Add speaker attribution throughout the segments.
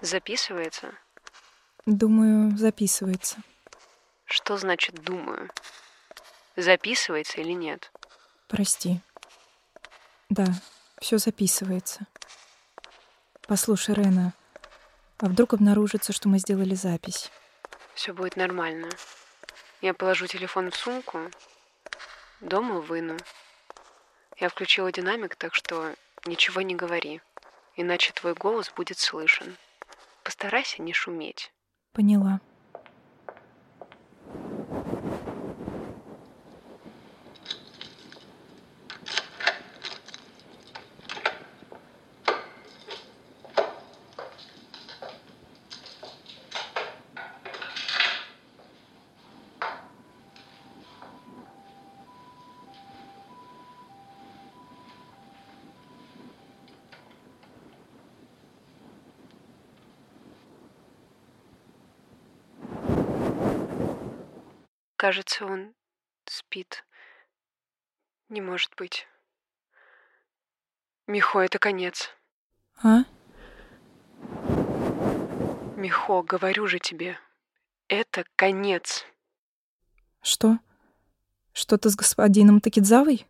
Speaker 1: Записывается?
Speaker 2: Думаю, записывается.
Speaker 1: Что значит «думаю»? Записывается или нет?
Speaker 2: Прости. Да, все записывается. Послушай, Рена, а вдруг обнаружится, что мы сделали запись?
Speaker 1: Все будет нормально. Я положу телефон в сумку, дома выну. Я включила динамик, так что ничего не говори, иначе твой голос будет слышен. Постарайся не шуметь.
Speaker 2: Поняла.
Speaker 1: Кажется, он спит. Не может быть. Михо, это конец.
Speaker 2: А?
Speaker 1: Михо, говорю же тебе, это конец.
Speaker 2: Что? Что-то с господином Такидзавой?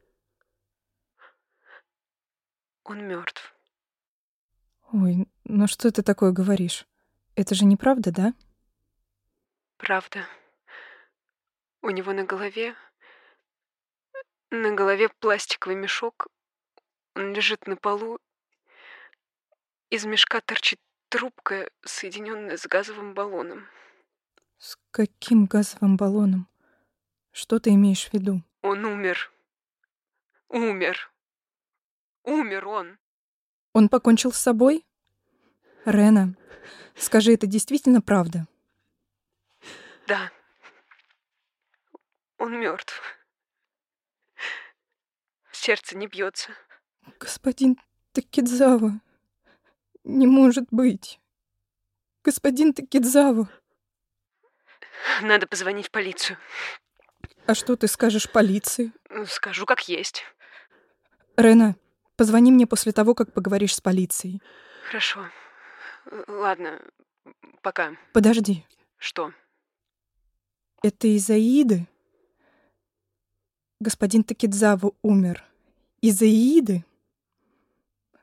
Speaker 1: Он мертв.
Speaker 2: Ой, ну что ты такое говоришь? Это же неправда, да?
Speaker 1: Правда. У него на голове... На голове пластиковый мешок. Он лежит на полу. Из мешка торчит трубка, соединенная с газовым баллоном.
Speaker 2: С каким газовым баллоном? Что ты имеешь в виду?
Speaker 1: Он умер. Умер. Умер он.
Speaker 2: Он покончил с собой? Рена, скажи, это действительно правда?
Speaker 1: Да. Он мертв. Сердце не бьется.
Speaker 2: Господин Такидзава, не может быть. Господин Такидзава.
Speaker 1: Надо позвонить в полицию.
Speaker 2: А что ты скажешь полиции?
Speaker 1: Скажу, как есть.
Speaker 2: Рена, позвони мне после того, как поговоришь с полицией.
Speaker 1: Хорошо. Ладно, пока.
Speaker 2: Подожди.
Speaker 1: Что?
Speaker 2: Это из-за Иды? Господин Такидзава умер. Из-за Иды?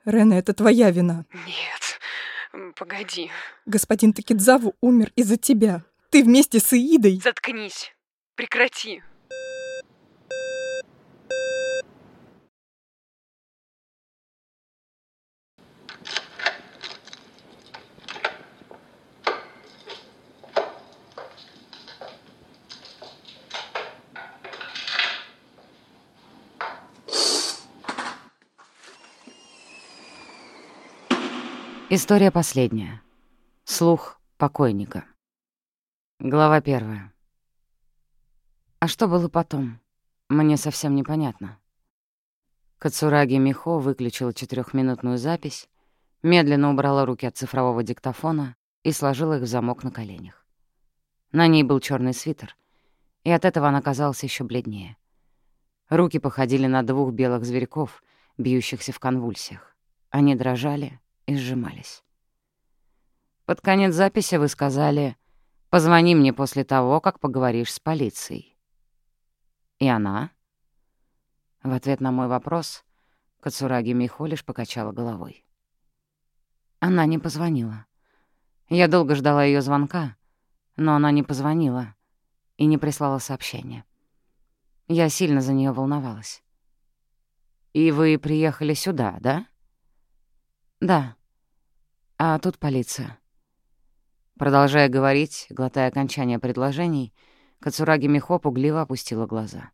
Speaker 2: Рена, это твоя вина.
Speaker 1: Нет, погоди.
Speaker 2: Господин Такидзава умер из-за тебя. Ты вместе с Иидой.
Speaker 1: Заткнись. Прекрати.
Speaker 3: История последняя. Слух покойника. Глава первая. А что было потом? Мне совсем непонятно. Кацураги Михо выключила четырехминутную запись, медленно убрала руки от цифрового диктофона и сложила их в замок на коленях. На ней был черный свитер, и от этого она казалась еще бледнее. Руки походили на двух белых зверьков, бьющихся в конвульсиях. Они дрожали, и сжимались. Под конец записи вы сказали «Позвони мне после того, как поговоришь с полицией». И она? В ответ на мой вопрос Кацураги Михо лишь покачала головой. Она не позвонила. Я долго ждала ее звонка, но она не позвонила и не прислала сообщения. Я сильно за нее волновалась. «И вы приехали сюда, да?» «Да», а тут полиция. Продолжая говорить, глотая окончание предложений, Кацураги Михо пугливо опустила глаза.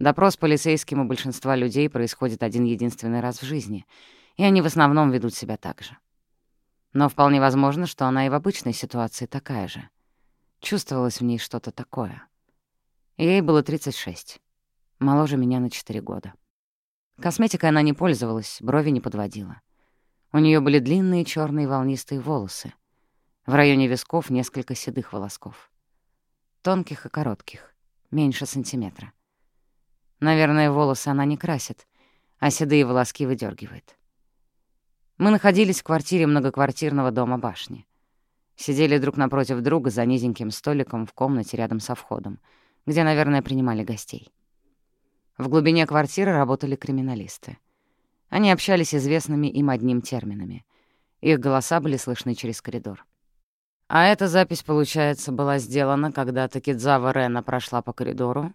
Speaker 3: Допрос полицейским у большинства людей происходит один-единственный раз в жизни, и они в основном ведут себя так же. Но вполне возможно, что она и в обычной ситуации такая же. Чувствовалось в ней что-то такое. Ей было 36, моложе меня на 4 года. Косметикой она не пользовалась, брови не подводила. У нее были длинные черные волнистые волосы. В районе висков несколько седых волосков. Тонких и коротких, меньше сантиметра. Наверное, волосы она не красит, а седые волоски выдергивает. Мы находились в квартире многоквартирного дома башни. Сидели друг напротив друга за низеньким столиком в комнате рядом со входом, где, наверное, принимали гостей. В глубине квартиры работали криминалисты. Они общались известными им одним терминами. Их голоса были слышны через коридор. А эта запись, получается, была сделана, когда Такидзава Рена прошла по коридору,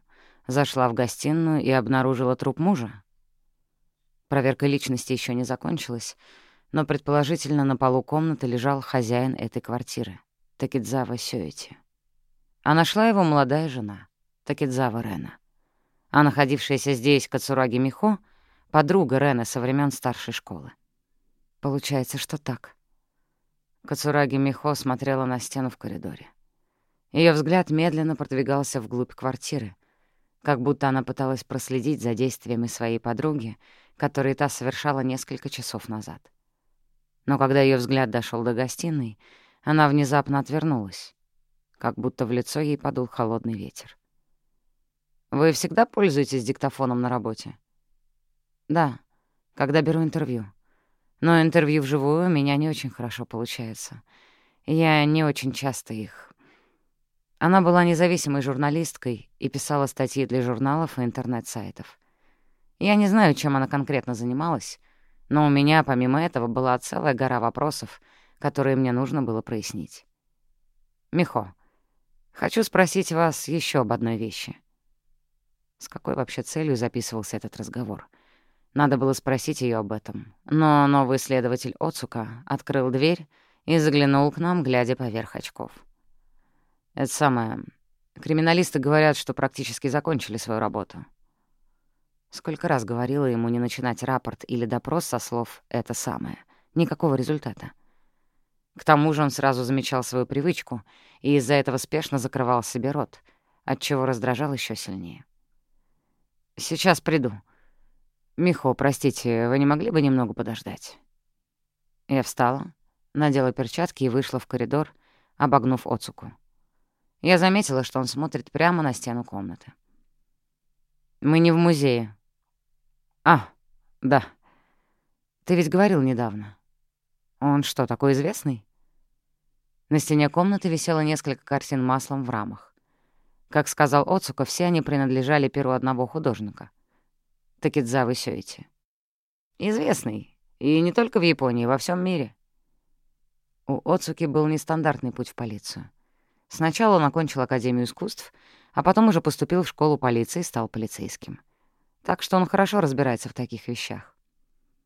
Speaker 3: зашла в гостиную и обнаружила труп мужа. Проверка личности еще не закончилась, но, предположительно, на полу комнаты лежал хозяин этой квартиры, Такидзава Сёити. А нашла его молодая жена, Такидзава Рена. А находившаяся здесь Кацураги Михо — подруга Рены со времен старшей школы. Получается, что так. Кацураги Михо смотрела на стену в коридоре. Ее взгляд медленно продвигался вглубь квартиры, как будто она пыталась проследить за действиями своей подруги, которые та совершала несколько часов назад. Но когда ее взгляд дошел до гостиной, она внезапно отвернулась, как будто в лицо ей подул холодный ветер. «Вы всегда пользуетесь диктофоном на работе?» «Да, когда беру интервью. Но интервью вживую у меня не очень хорошо получается. Я не очень часто их она была независимой журналисткой и писала статьи для журналов и интернет-сайтов. Я не знаю, чем она конкретно занималась, но у меня, помимо этого, была целая гора вопросов, которые мне нужно было прояснить. «Михо, хочу спросить вас еще об одной вещи». С какой вообще целью записывался этот разговор? Надо было спросить ее об этом. Но новый следователь Оцука открыл дверь и заглянул к нам, глядя поверх очков. Это самое... Криминалисты говорят, что практически закончили свою работу. Сколько раз говорила ему не начинать рапорт или допрос со слов «это самое». Никакого результата. К тому же он сразу замечал свою привычку и из-за этого спешно закрывал себе рот, отчего раздражал еще сильнее. «Сейчас приду. Михо, простите, вы не могли бы немного подождать?» Я встала, надела перчатки и вышла в коридор, обогнув Оцуку. Я заметила, что он смотрит прямо на стену комнаты. «Мы не в музее». «А, да. Ты ведь говорил недавно. Он что, такой известный?» На стене комнаты висело несколько картин маслом в рамах. Как сказал Оцука, все они принадлежали перу одного художника — Такидзавы Сёити. Известный, и не только в Японии, во всем мире. У Оцуки был нестандартный путь в полицию. Сначала он окончил Академию искусств, а потом уже поступил в школу полиции и стал полицейским. Так что он хорошо разбирается в таких вещах.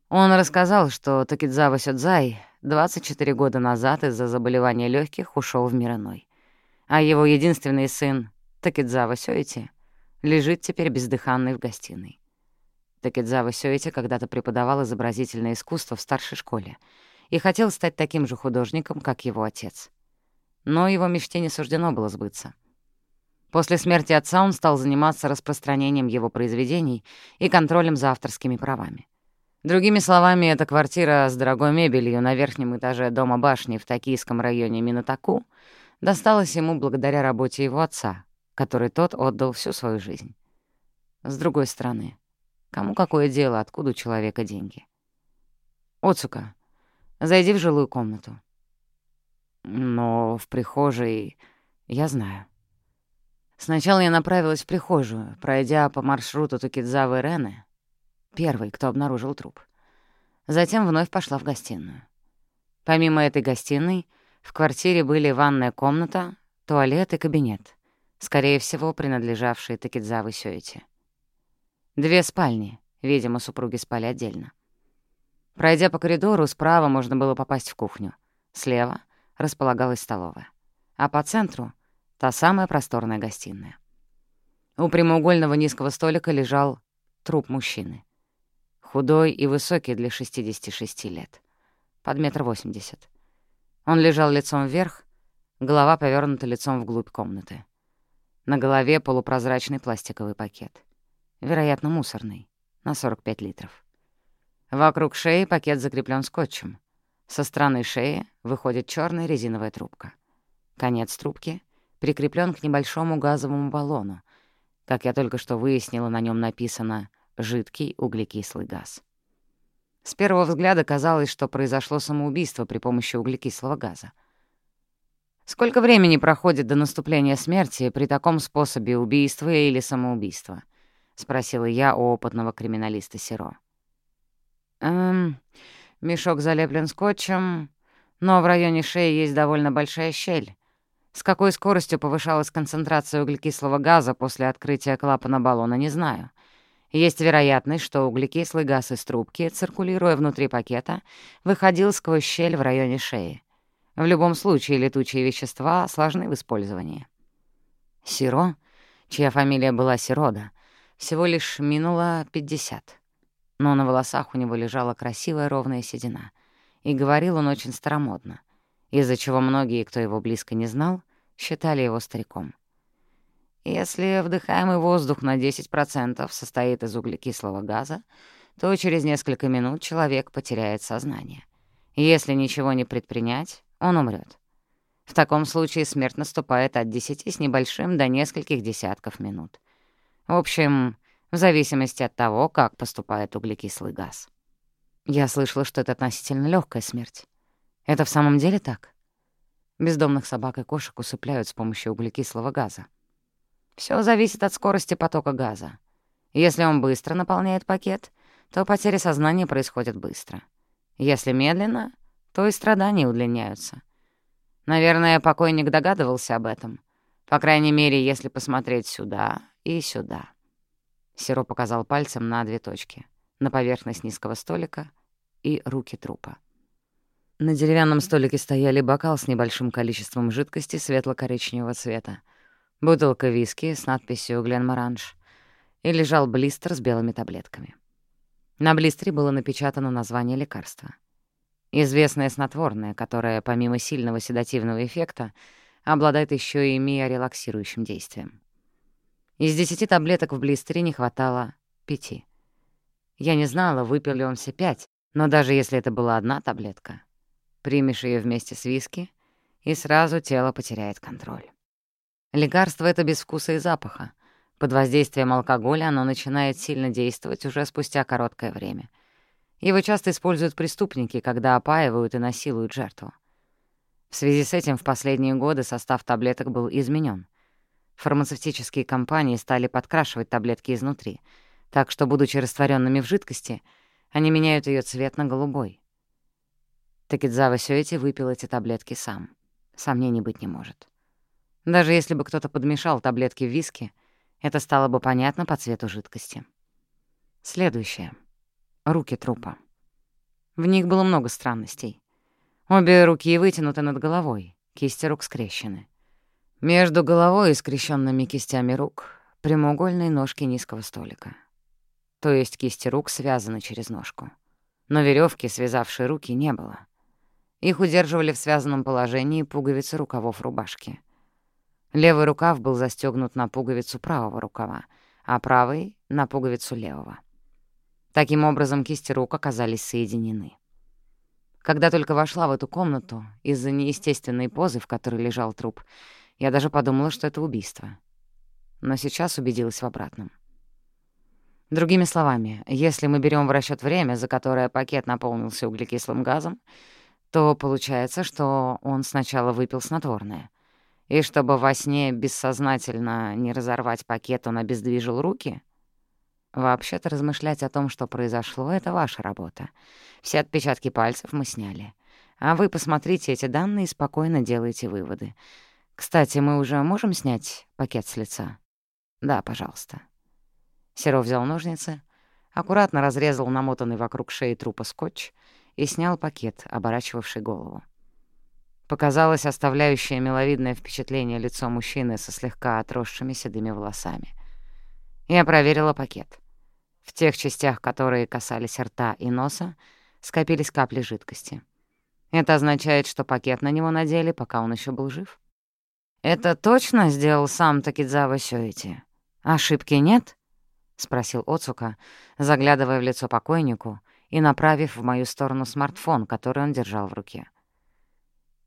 Speaker 3: Он рассказал, что Такидзава Сёдзай 24 года назад из-за заболевания легких ушел в мир иной, а его единственный сын, Такидзава Сёити, лежит теперь бездыханный в гостиной. Такидзава Сёити когда-то преподавал изобразительное искусство в старшей школе и хотел стать таким же художником, как его отец — но его мечте не суждено было сбыться. После смерти отца он стал заниматься распространением его произведений и контролем за авторскими правами. Другими словами, эта квартира с дорогой мебелью на верхнем этаже дома башни в токийском районе Минатаку досталась ему благодаря работе его отца, который тот отдал всю свою жизнь. С другой стороны, кому какое дело, откуда у человека деньги? «Оцука, зайди в жилую комнату», но в прихожей... Я знаю. Сначала я направилась в прихожую, пройдя по маршруту Тукидзавы Рены, первый, кто обнаружил труп. Затем вновь пошла в гостиную. Помимо этой гостиной, в квартире были ванная комната, туалет и кабинет, скорее всего, принадлежавшие Такидзавы Сёити. Две спальни, видимо, супруги спали отдельно. Пройдя по коридору, справа можно было попасть в кухню, слева — располагалась столовая, а по центру — та самая просторная гостиная. У прямоугольного низкого столика лежал труп мужчины. Худой и высокий для 66 лет, под метр восемьдесят. Он лежал лицом вверх, голова повернута лицом вглубь комнаты. На голове полупрозрачный пластиковый пакет. Вероятно, мусорный, на 45 литров. Вокруг шеи пакет закреплен скотчем. Со стороны шеи выходит черная резиновая трубка. Конец трубки прикреплен к небольшому газовому баллону. Как я только что выяснила, на нем написано «жидкий углекислый газ». С первого взгляда казалось, что произошло самоубийство при помощи углекислого газа. Сколько времени проходит до наступления смерти при таком способе убийства или самоубийства? Спросила я у опытного криминалиста Сиро. Эм, мешок залеплен скотчем, но в районе шеи есть довольно большая щель. С какой скоростью повышалась концентрация углекислого газа после открытия клапана баллона, не знаю. Есть вероятность, что углекислый газ из трубки, циркулируя внутри пакета, выходил сквозь щель в районе шеи. В любом случае летучие вещества сложны в использовании. Сиро, чья фамилия была Сирода, всего лишь минуло 50. Но на волосах у него лежала красивая ровная седина. И говорил он очень старомодно, из-за чего многие, кто его близко не знал, считали его стариком. Если вдыхаемый воздух на 10% состоит из углекислого газа, то через несколько минут человек потеряет сознание. Если ничего не предпринять, он умрет. В таком случае смерть наступает от 10 с небольшим до нескольких десятков минут. В общем, в зависимости от того, как поступает углекислый газ. Я слышала, что это относительно легкая смерть. Это в самом деле так? Бездомных собак и кошек усыпляют с помощью углекислого газа. Все зависит от скорости потока газа. Если он быстро наполняет пакет, то потери сознания происходят быстро. Если медленно, то и страдания удлиняются. Наверное, покойник догадывался об этом. По крайней мере, если посмотреть сюда и сюда. Сиро показал пальцем на две точки — на поверхность низкого столика и руки трупа. На деревянном столике стояли бокал с небольшим количеством жидкости светло-коричневого цвета — бутылка виски с надписью «Гленморанж» и лежал блистер с белыми таблетками. На блистере было напечатано название лекарства. Известное снотворное, которое, помимо сильного седативного эффекта, обладает еще и миорелаксирующим действием. Из десяти таблеток в блистере не хватало пяти. Я не знала, выпил ли он все пять, но даже если это была одна таблетка, примешь ее вместе с виски, и сразу тело потеряет контроль. Лекарство — это без вкуса и запаха. Под воздействием алкоголя оно начинает сильно действовать уже спустя короткое время. Его часто используют преступники, когда опаивают и насилуют жертву. В связи с этим в последние годы состав таблеток был изменен. Фармацевтические компании стали подкрашивать таблетки изнутри, так что, будучи растворенными в жидкости, они меняют ее цвет на голубой. Такидзава Сёэти выпил эти таблетки сам. Сомнений быть не может. Даже если бы кто-то подмешал таблетки в виски, это стало бы понятно по цвету жидкости. Следующее. Руки трупа. В них было много странностей. Обе руки вытянуты над головой, кисти рук скрещены. Между головой и скрещенными кистями рук прямоугольные ножки низкого столика. То есть кисти рук связаны через ножку. Но веревки, связавшей руки, не было. Их удерживали в связанном положении пуговицы рукавов рубашки — Левый рукав был застегнут на пуговицу правого рукава, а правый — на пуговицу левого. Таким образом, кисти рук оказались соединены. Когда только вошла в эту комнату, из-за неестественной позы, в которой лежал труп, я даже подумала, что это убийство. Но сейчас убедилась в обратном. Другими словами, если мы берем в расчет время, за которое пакет наполнился углекислым газом, то получается, что он сначала выпил снотворное, и чтобы во сне бессознательно не разорвать пакет, он обездвижил руки? Вообще-то размышлять о том, что произошло, — это ваша работа. Все отпечатки пальцев мы сняли. А вы посмотрите эти данные и спокойно делайте выводы. Кстати, мы уже можем снять пакет с лица? Да, пожалуйста. Серов взял ножницы, аккуратно разрезал намотанный вокруг шеи трупа скотч и снял пакет, оборачивавший голову. Показалось оставляющее миловидное впечатление лицо мужчины со слегка отросшими седыми волосами. Я проверила пакет. В тех частях, которые касались рта и носа, скопились капли жидкости. Это означает, что пакет на него надели, пока он еще был жив. «Это точно сделал сам Такидзава Сёити? Ошибки нет?» — спросил Оцука, заглядывая в лицо покойнику и направив в мою сторону смартфон, который он держал в руке.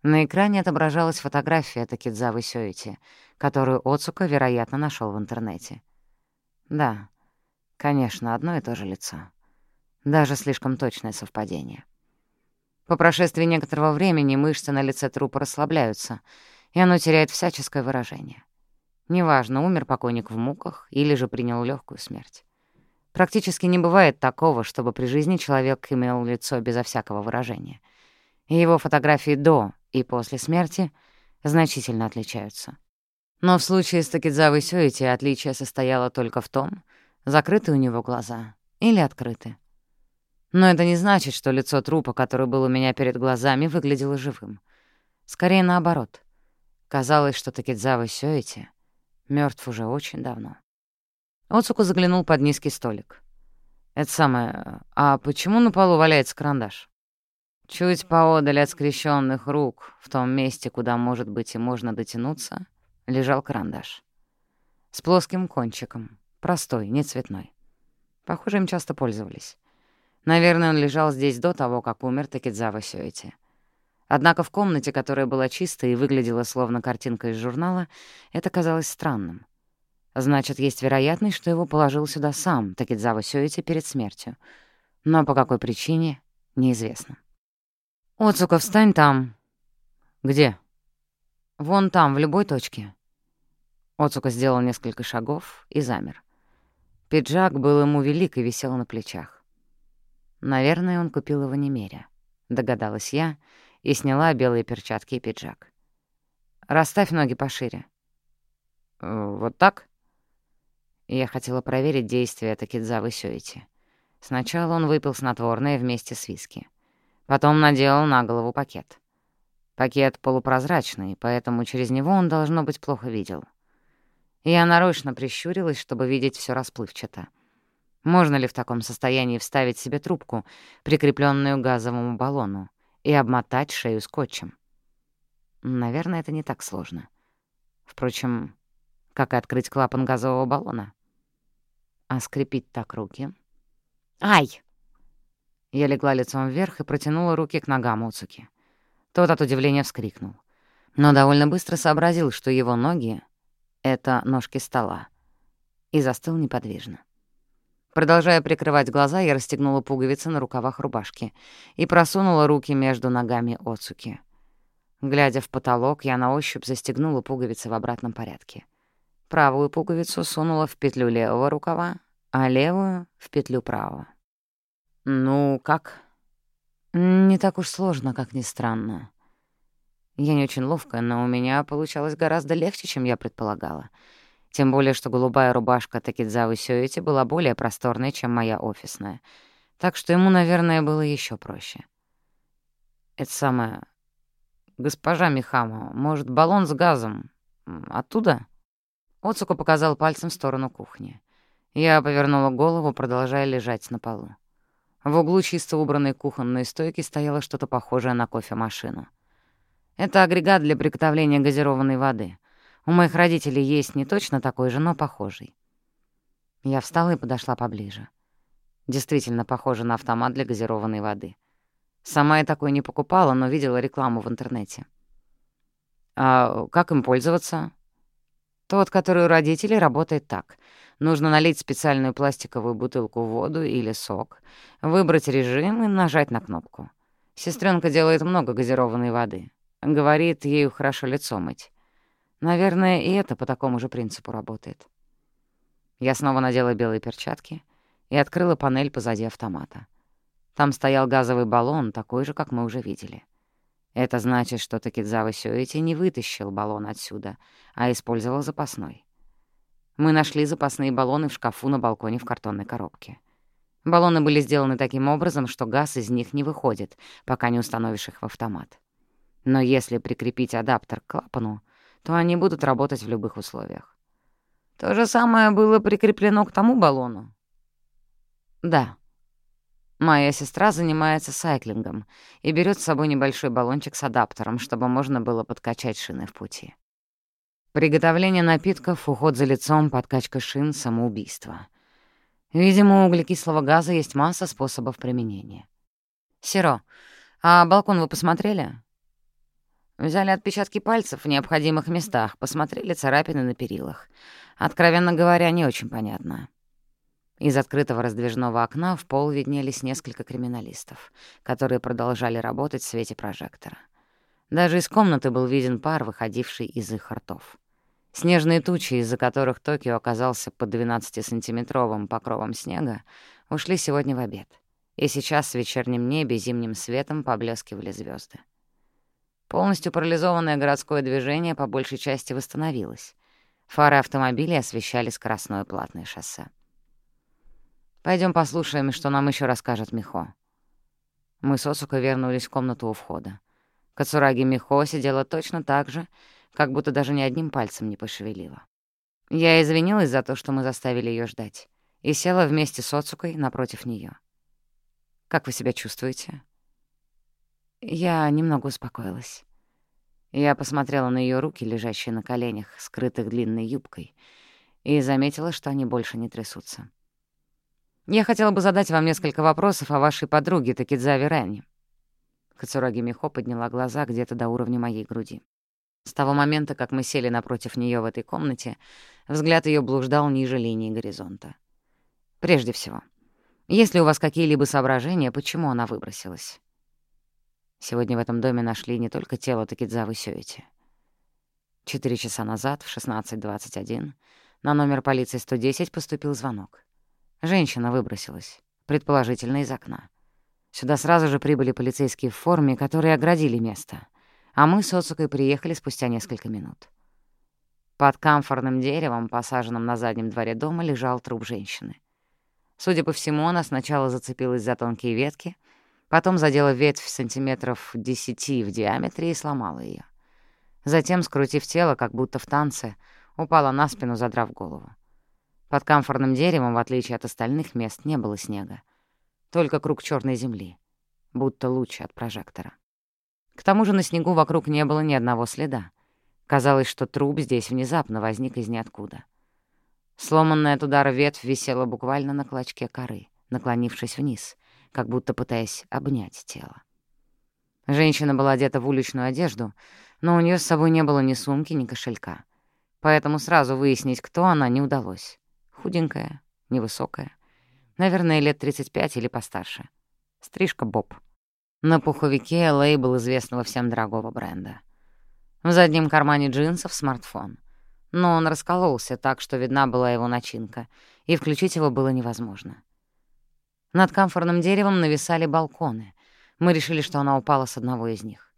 Speaker 3: На экране отображалась фотография Такидзавы Сёити, которую Оцука, вероятно, нашел в интернете. Да, конечно, одно и то же лицо. Даже слишком точное совпадение. По прошествии некоторого времени мышцы на лице трупа расслабляются, и оно теряет всяческое выражение. Неважно, умер покойник в муках или же принял легкую смерть. Практически не бывает такого, чтобы при жизни человек имел лицо безо всякого выражения. И его фотографии до и после смерти значительно отличаются. Но в случае с Такидзавой Сёити отличие состояло только в том, закрыты у него глаза или открыты. Но это не значит, что лицо трупа, который был у меня перед глазами, выглядело живым. Скорее наоборот. Казалось, что Такидзава Сёити мертв уже очень давно. Оцуку заглянул под низкий столик. «Это самое... А почему на полу валяется карандаш?» Чуть поодаль от скрещенных рук, в том месте, куда, может быть, и можно дотянуться, лежал карандаш. С плоским кончиком, простой, не цветной. Похоже, им часто пользовались. Наверное, он лежал здесь до того, как умер Такидзава Сёэти. Однако в комнате, которая была чистой и выглядела словно картинка из журнала, это казалось странным. Значит, есть вероятность, что его положил сюда сам Такидзава Сёэти перед смертью. Но по какой причине — неизвестно. «Оцука, встань там». «Где?» «Вон там, в любой точке». Оцука сделал несколько шагов и замер. Пиджак был ему велик и висел на плечах. Наверное, он купил его немеря, догадалась я и сняла белые перчатки и пиджак. «Расставь ноги пошире». «Э, «Вот так?» Я хотела проверить действие Такидзавы Сёити. Сначала он выпил снотворное вместе с виски. Потом надел на голову пакет. Пакет полупрозрачный, поэтому через него он, должно быть, плохо видел. Я нарочно прищурилась, чтобы видеть все расплывчато. Можно ли в таком состоянии вставить себе трубку, прикрепленную к газовому баллону, и обмотать шею скотчем? Наверное, это не так сложно. Впрочем, как и открыть клапан газового баллона. А скрепить так руки? Ай! Я легла лицом вверх и протянула руки к ногам Уцуки. Тот от удивления вскрикнул. Но довольно быстро сообразил, что его ноги — это ножки стола. И застыл неподвижно. Продолжая прикрывать глаза, я расстегнула пуговицы на рукавах рубашки и просунула руки между ногами Оцуки. Глядя в потолок, я на ощупь застегнула пуговицы в обратном порядке. Правую пуговицу сунула в петлю левого рукава, а левую — в петлю правого. «Ну, как?» «Не так уж сложно, как ни странно. Я не очень ловкая, но у меня получалось гораздо легче, чем я предполагала. Тем более, что голубая рубашка Такидзавы Сёити была более просторной, чем моя офисная. Так что ему, наверное, было еще проще. Это самое... «Госпожа Михама, может, баллон с газом? Оттуда?» Оцуко показал пальцем в сторону кухни. Я повернула голову, продолжая лежать на полу. В углу чисто убранной кухонной стойки стояло что-то похожее на кофемашину. Это агрегат для приготовления газированной воды. У моих родителей есть не точно такой же, но похожий. Я встала и подошла поближе. Действительно похоже на автомат для газированной воды. Сама я такой не покупала, но видела рекламу в интернете. А как им пользоваться? Тот, который у родителей, работает так. Нужно налить специальную пластиковую бутылку воду или сок, выбрать режим и нажать на кнопку. Сестренка делает много газированной воды. Говорит, ею хорошо лицо мыть. Наверное, и это по такому же принципу работает. Я снова надела белые перчатки и открыла панель позади автомата. Там стоял газовый баллон, такой же, как мы уже видели. Это значит, что Такидзава Сёэти не вытащил баллон отсюда, а использовал запасной. Мы нашли запасные баллоны в шкафу на балконе в картонной коробке. Баллоны были сделаны таким образом, что газ из них не выходит, пока не установишь их в автомат. Но если прикрепить адаптер к клапану, то они будут работать в любых условиях. То же самое было прикреплено к тому баллону? Да. Моя сестра занимается сайклингом и берет с собой небольшой баллончик с адаптером, чтобы можно было подкачать шины в пути. Приготовление напитков, уход за лицом, подкачка шин, самоубийство. Видимо, у углекислого газа есть масса способов применения. Серо, а балкон вы посмотрели? Взяли отпечатки пальцев в необходимых местах, посмотрели царапины на перилах. Откровенно говоря, не очень понятно. Из открытого раздвижного окна в пол виднелись несколько криминалистов, которые продолжали работать в свете прожектора. Даже из комнаты был виден пар, выходивший из их ртов. Снежные тучи, из-за которых Токио оказался под 12-сантиметровым покровом снега, ушли сегодня в обед, и сейчас в вечернем небе зимним светом поблескивали звезды. Полностью парализованное городское движение по большей части восстановилось. Фары автомобилей освещали скоростное платное шоссе. Пойдем послушаем, что нам еще расскажет Михо. Мы с Осуко вернулись в комнату у входа. Кацураги Михо сидела точно так же, как будто даже ни одним пальцем не пошевелила. Я извинилась за то, что мы заставили ее ждать, и села вместе с Оцукой напротив нее. «Как вы себя чувствуете?» Я немного успокоилась. Я посмотрела на ее руки, лежащие на коленях, скрытых длинной юбкой, и заметила, что они больше не трясутся. «Я хотела бы задать вам несколько вопросов о вашей подруге Такидзаве Ренни». Хацураги Михо подняла глаза где-то до уровня моей груди. С того момента, как мы сели напротив нее в этой комнате, взгляд ее блуждал ниже линии горизонта. Прежде всего, есть ли у вас какие-либо соображения, почему она выбросилась? Сегодня в этом доме нашли не только тело Такидзавы Сёити. Четыре часа назад, в 16.21, на номер полиции 110 поступил звонок. Женщина выбросилась, предположительно, из окна. Сюда сразу же прибыли полицейские в форме, которые оградили место, а мы с Оцукой приехали спустя несколько минут. Под камфорным деревом, посаженным на заднем дворе дома, лежал труп женщины. Судя по всему, она сначала зацепилась за тонкие ветки, Потом задела ветвь сантиметров десяти в диаметре и сломала ее. Затем, скрутив тело, как будто в танце, упала на спину, задрав голову. Под камфорным деревом, в отличие от остальных мест, не было снега. Только круг черной земли, будто луч от прожектора. К тому же на снегу вокруг не было ни одного следа. Казалось, что труп здесь внезапно возник из ниоткуда. Сломанная от удара ветвь висела буквально на клочке коры, наклонившись вниз — как будто пытаясь обнять тело. Женщина была одета в уличную одежду, но у нее с собой не было ни сумки, ни кошелька. Поэтому сразу выяснить, кто она, не удалось. Худенькая, невысокая. Наверное, лет 35 или постарше. Стрижка Боб. На пуховике лейбл известного всем дорогого бренда. В заднем кармане джинсов смартфон. Но он раскололся так, что видна была его начинка, и включить его было невозможно. Над камфорным деревом нависали балконы. Мы решили, что она упала с одного из них.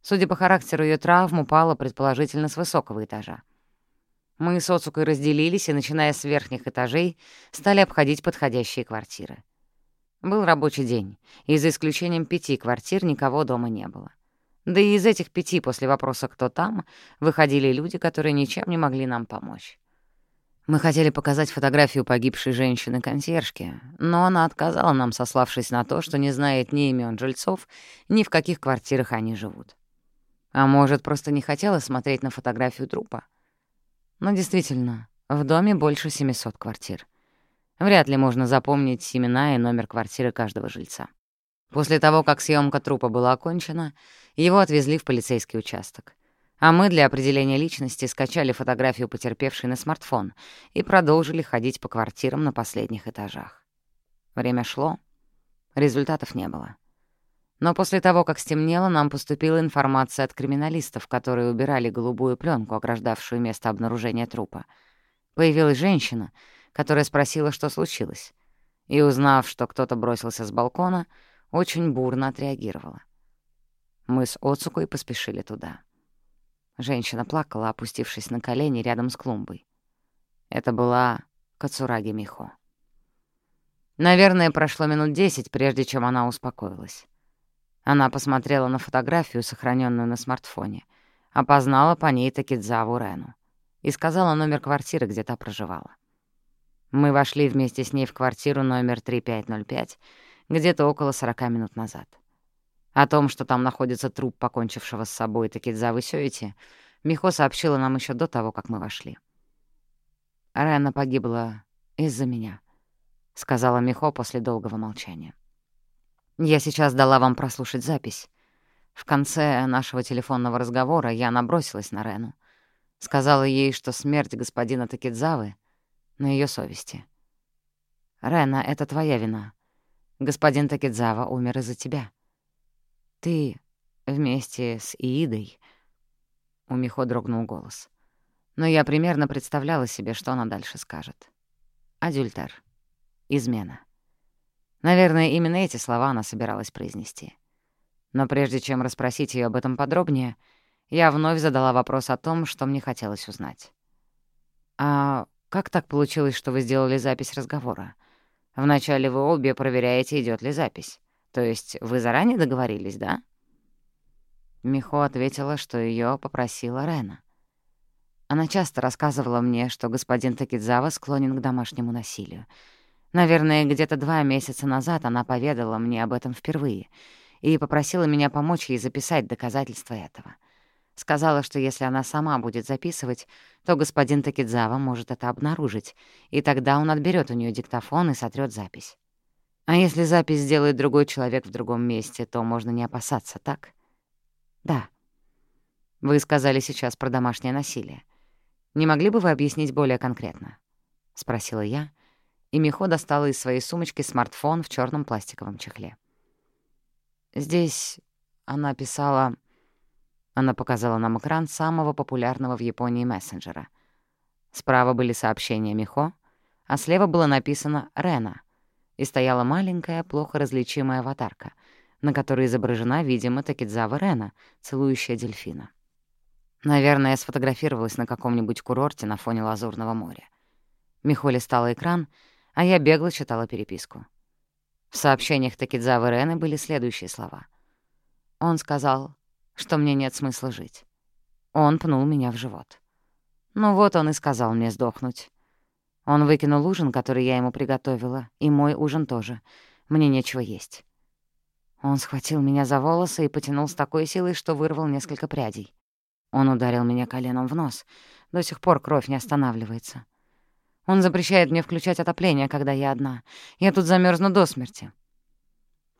Speaker 3: Судя по характеру ее травм, упала, предположительно, с высокого этажа. Мы с Оцукой разделились и, начиная с верхних этажей, стали обходить подходящие квартиры. Был рабочий день, и за исключением пяти квартир никого дома не было. Да и из этих пяти после вопроса «кто там?» выходили люди, которые ничем не могли нам помочь. Мы хотели показать фотографию погибшей женщины-консьержки, но она отказала нам, сославшись на то, что не знает ни имен жильцов, ни в каких квартирах они живут. А может, просто не хотела смотреть на фотографию трупа? Но действительно, в доме больше 700 квартир. Вряд ли можно запомнить имена и номер квартиры каждого жильца. После того, как съемка трупа была окончена, его отвезли в полицейский участок а мы для определения личности скачали фотографию потерпевшей на смартфон и продолжили ходить по квартирам на последних этажах. Время шло, результатов не было. Но после того, как стемнело, нам поступила информация от криминалистов, которые убирали голубую пленку, ограждавшую место обнаружения трупа. Появилась женщина, которая спросила, что случилось, и, узнав, что кто-то бросился с балкона, очень бурно отреагировала. Мы с Оцукой поспешили туда. Женщина плакала, опустившись на колени рядом с клумбой. Это была Кацураги Михо. Наверное, прошло минут десять, прежде чем она успокоилась. Она посмотрела на фотографию, сохраненную на смартфоне, опознала по ней Такидзаву Рену и сказала номер квартиры, где та проживала. Мы вошли вместе с ней в квартиру номер 3505 где-то около 40 минут назад. О том, что там находится труп покончившего с собой Такидзавы Сёити, Михо сообщила нам еще до того, как мы вошли. «Рена погибла из-за меня», — сказала Михо после долгого молчания. «Я сейчас дала вам прослушать запись. В конце нашего телефонного разговора я набросилась на Рену. Сказала ей, что смерть господина Такидзавы на ее совести. Рена, это твоя вина. Господин Такидзава умер из-за тебя. Ты вместе с Иидой...» У Михо дрогнул голос. Но я примерно представляла себе, что она дальше скажет. Адюльтер. Измена. Наверное, именно эти слова она собиралась произнести. Но прежде чем расспросить ее об этом подробнее, я вновь задала вопрос о том, что мне хотелось узнать. «А как так получилось, что вы сделали запись разговора? Вначале вы обе проверяете, идет ли запись. То есть вы заранее договорились, да?» Михо ответила, что ее попросила Рена. Она часто рассказывала мне, что господин Такидзава склонен к домашнему насилию. Наверное, где-то два месяца назад она поведала мне об этом впервые и попросила меня помочь ей записать доказательства этого. Сказала, что если она сама будет записывать, то господин Такидзава может это обнаружить, и тогда он отберет у нее диктофон и сотрет запись. А если запись сделает другой человек в другом месте, то можно не опасаться, так? Да. Вы сказали сейчас про домашнее насилие. Не могли бы вы объяснить более конкретно? Спросила я, и Михо достала из своей сумочки смартфон в черном пластиковом чехле. Здесь она писала... Она показала нам экран самого популярного в Японии мессенджера. Справа были сообщения Михо, а слева было написано «Рена», и стояла маленькая, плохо различимая аватарка, на которой изображена, видимо, Такидзава Рена, целующая дельфина. Наверное, я сфотографировалась на каком-нибудь курорте на фоне Лазурного моря. Михоли стала экран, а я бегло читала переписку. В сообщениях Такидзавы Рены были следующие слова. Он сказал, что мне нет смысла жить. Он пнул меня в живот. Ну вот он и сказал мне сдохнуть. Он выкинул ужин, который я ему приготовила, и мой ужин тоже. Мне нечего есть. Он схватил меня за волосы и потянул с такой силой, что вырвал несколько прядей. Он ударил меня коленом в нос. До сих пор кровь не останавливается. Он запрещает мне включать отопление, когда я одна. Я тут замерзну до смерти.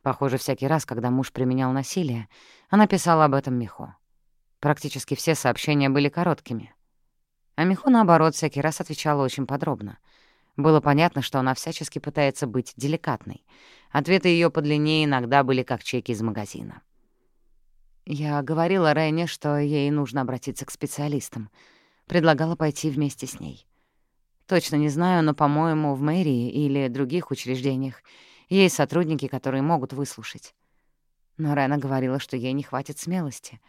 Speaker 3: Похоже, всякий раз, когда муж применял насилие, она писала об этом Михо. Практически все сообщения были короткими. А Михо, наоборот, всякий раз отвечала очень подробно. Было понятно, что она всячески пытается быть деликатной. Ответы ее подлиннее иногда были как чеки из магазина. Я говорила Рене, что ей нужно обратиться к специалистам. Предлагала пойти вместе с ней. Точно не знаю, но, по-моему, в мэрии или других учреждениях есть сотрудники, которые могут выслушать. Но Рена говорила, что ей не хватит смелости,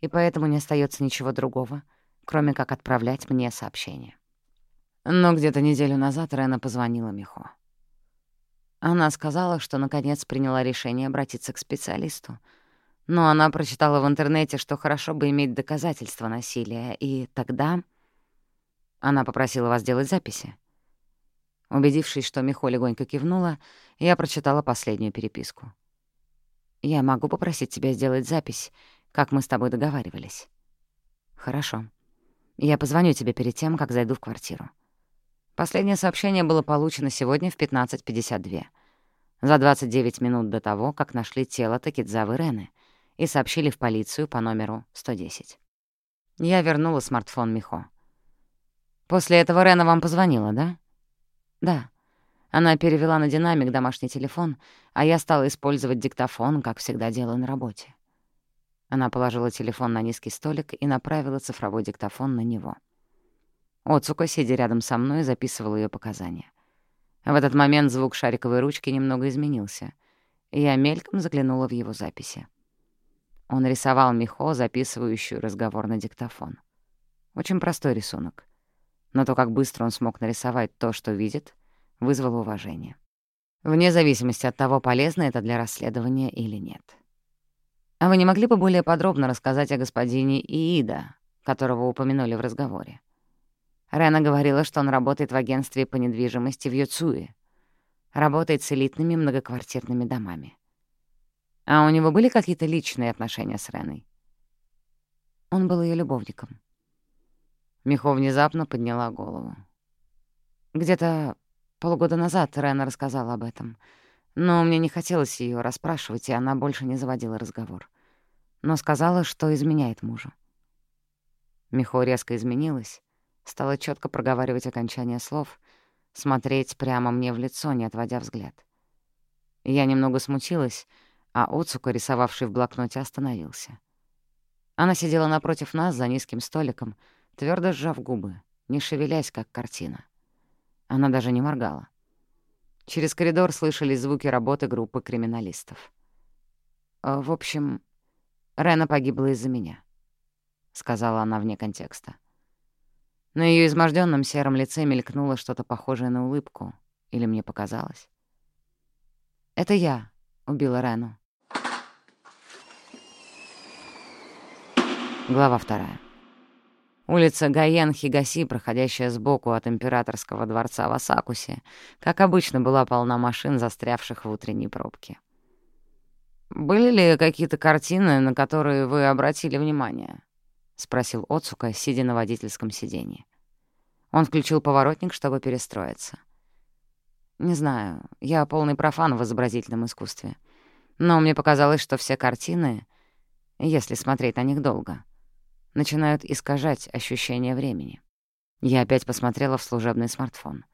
Speaker 3: и поэтому не остается ничего другого, кроме как отправлять мне сообщение. Но где-то неделю назад Рена позвонила Михо. Она сказала, что наконец приняла решение обратиться к специалисту — но она прочитала в интернете, что хорошо бы иметь доказательства насилия, и тогда она попросила вас делать записи. Убедившись, что Михо легонько кивнула, я прочитала последнюю переписку. «Я могу попросить тебя сделать запись, как мы с тобой договаривались?» «Хорошо. Я позвоню тебе перед тем, как зайду в квартиру». Последнее сообщение было получено сегодня в 15.52, за 29 минут до того, как нашли тело Такидзавы Рены — и сообщили в полицию по номеру 110. Я вернула смартфон Михо. «После этого Рена вам позвонила, да?» «Да». Она перевела на динамик домашний телефон, а я стала использовать диктофон, как всегда делаю на работе. Она положила телефон на низкий столик и направила цифровой диктофон на него. Оцука, сидя рядом со мной, записывал ее показания. В этот момент звук шариковой ручки немного изменился, я мельком заглянула в его записи. Он рисовал Михо, записывающую разговор на диктофон. Очень простой рисунок. Но то, как быстро он смог нарисовать то, что видит, вызвало уважение. Вне зависимости от того, полезно это для расследования или нет. А вы не могли бы более подробно рассказать о господине Иида, которого упомянули в разговоре? Рена говорила, что он работает в агентстве по недвижимости в Юцуе. Работает с элитными многоквартирными домами. А у него были какие-то личные отношения с Реной? Он был ее любовником. Михо внезапно подняла голову. Где-то полгода назад Рена рассказала об этом, но мне не хотелось ее расспрашивать, и она больше не заводила разговор. Но сказала, что изменяет мужу. Михо резко изменилась, стала четко проговаривать окончание слов, смотреть прямо мне в лицо, не отводя взгляд. Я немного смутилась, а Оцука, рисовавший в блокноте, остановился. Она сидела напротив нас за низким столиком, твердо сжав губы, не шевелясь, как картина. Она даже не моргала. Через коридор слышались звуки работы группы криминалистов. «Э, «В общем, Рена погибла из-за меня», — сказала она вне контекста. На ее изможденном сером лице мелькнуло что-то похожее на улыбку, или мне показалось. «Это я убила Рену». Глава вторая. Улица Гаен-Хигаси, проходящая сбоку от императорского дворца в Асакусе, как обычно, была полна машин, застрявших в утренней пробке. «Были ли какие-то картины, на которые вы обратили внимание?» — спросил Оцука, сидя на водительском сиденье. Он включил поворотник, чтобы перестроиться. «Не знаю, я полный профан в изобразительном искусстве. Но мне показалось, что все картины, если смотреть на них долго, — начинают искажать ощущение времени. Я опять посмотрела в служебный смартфон.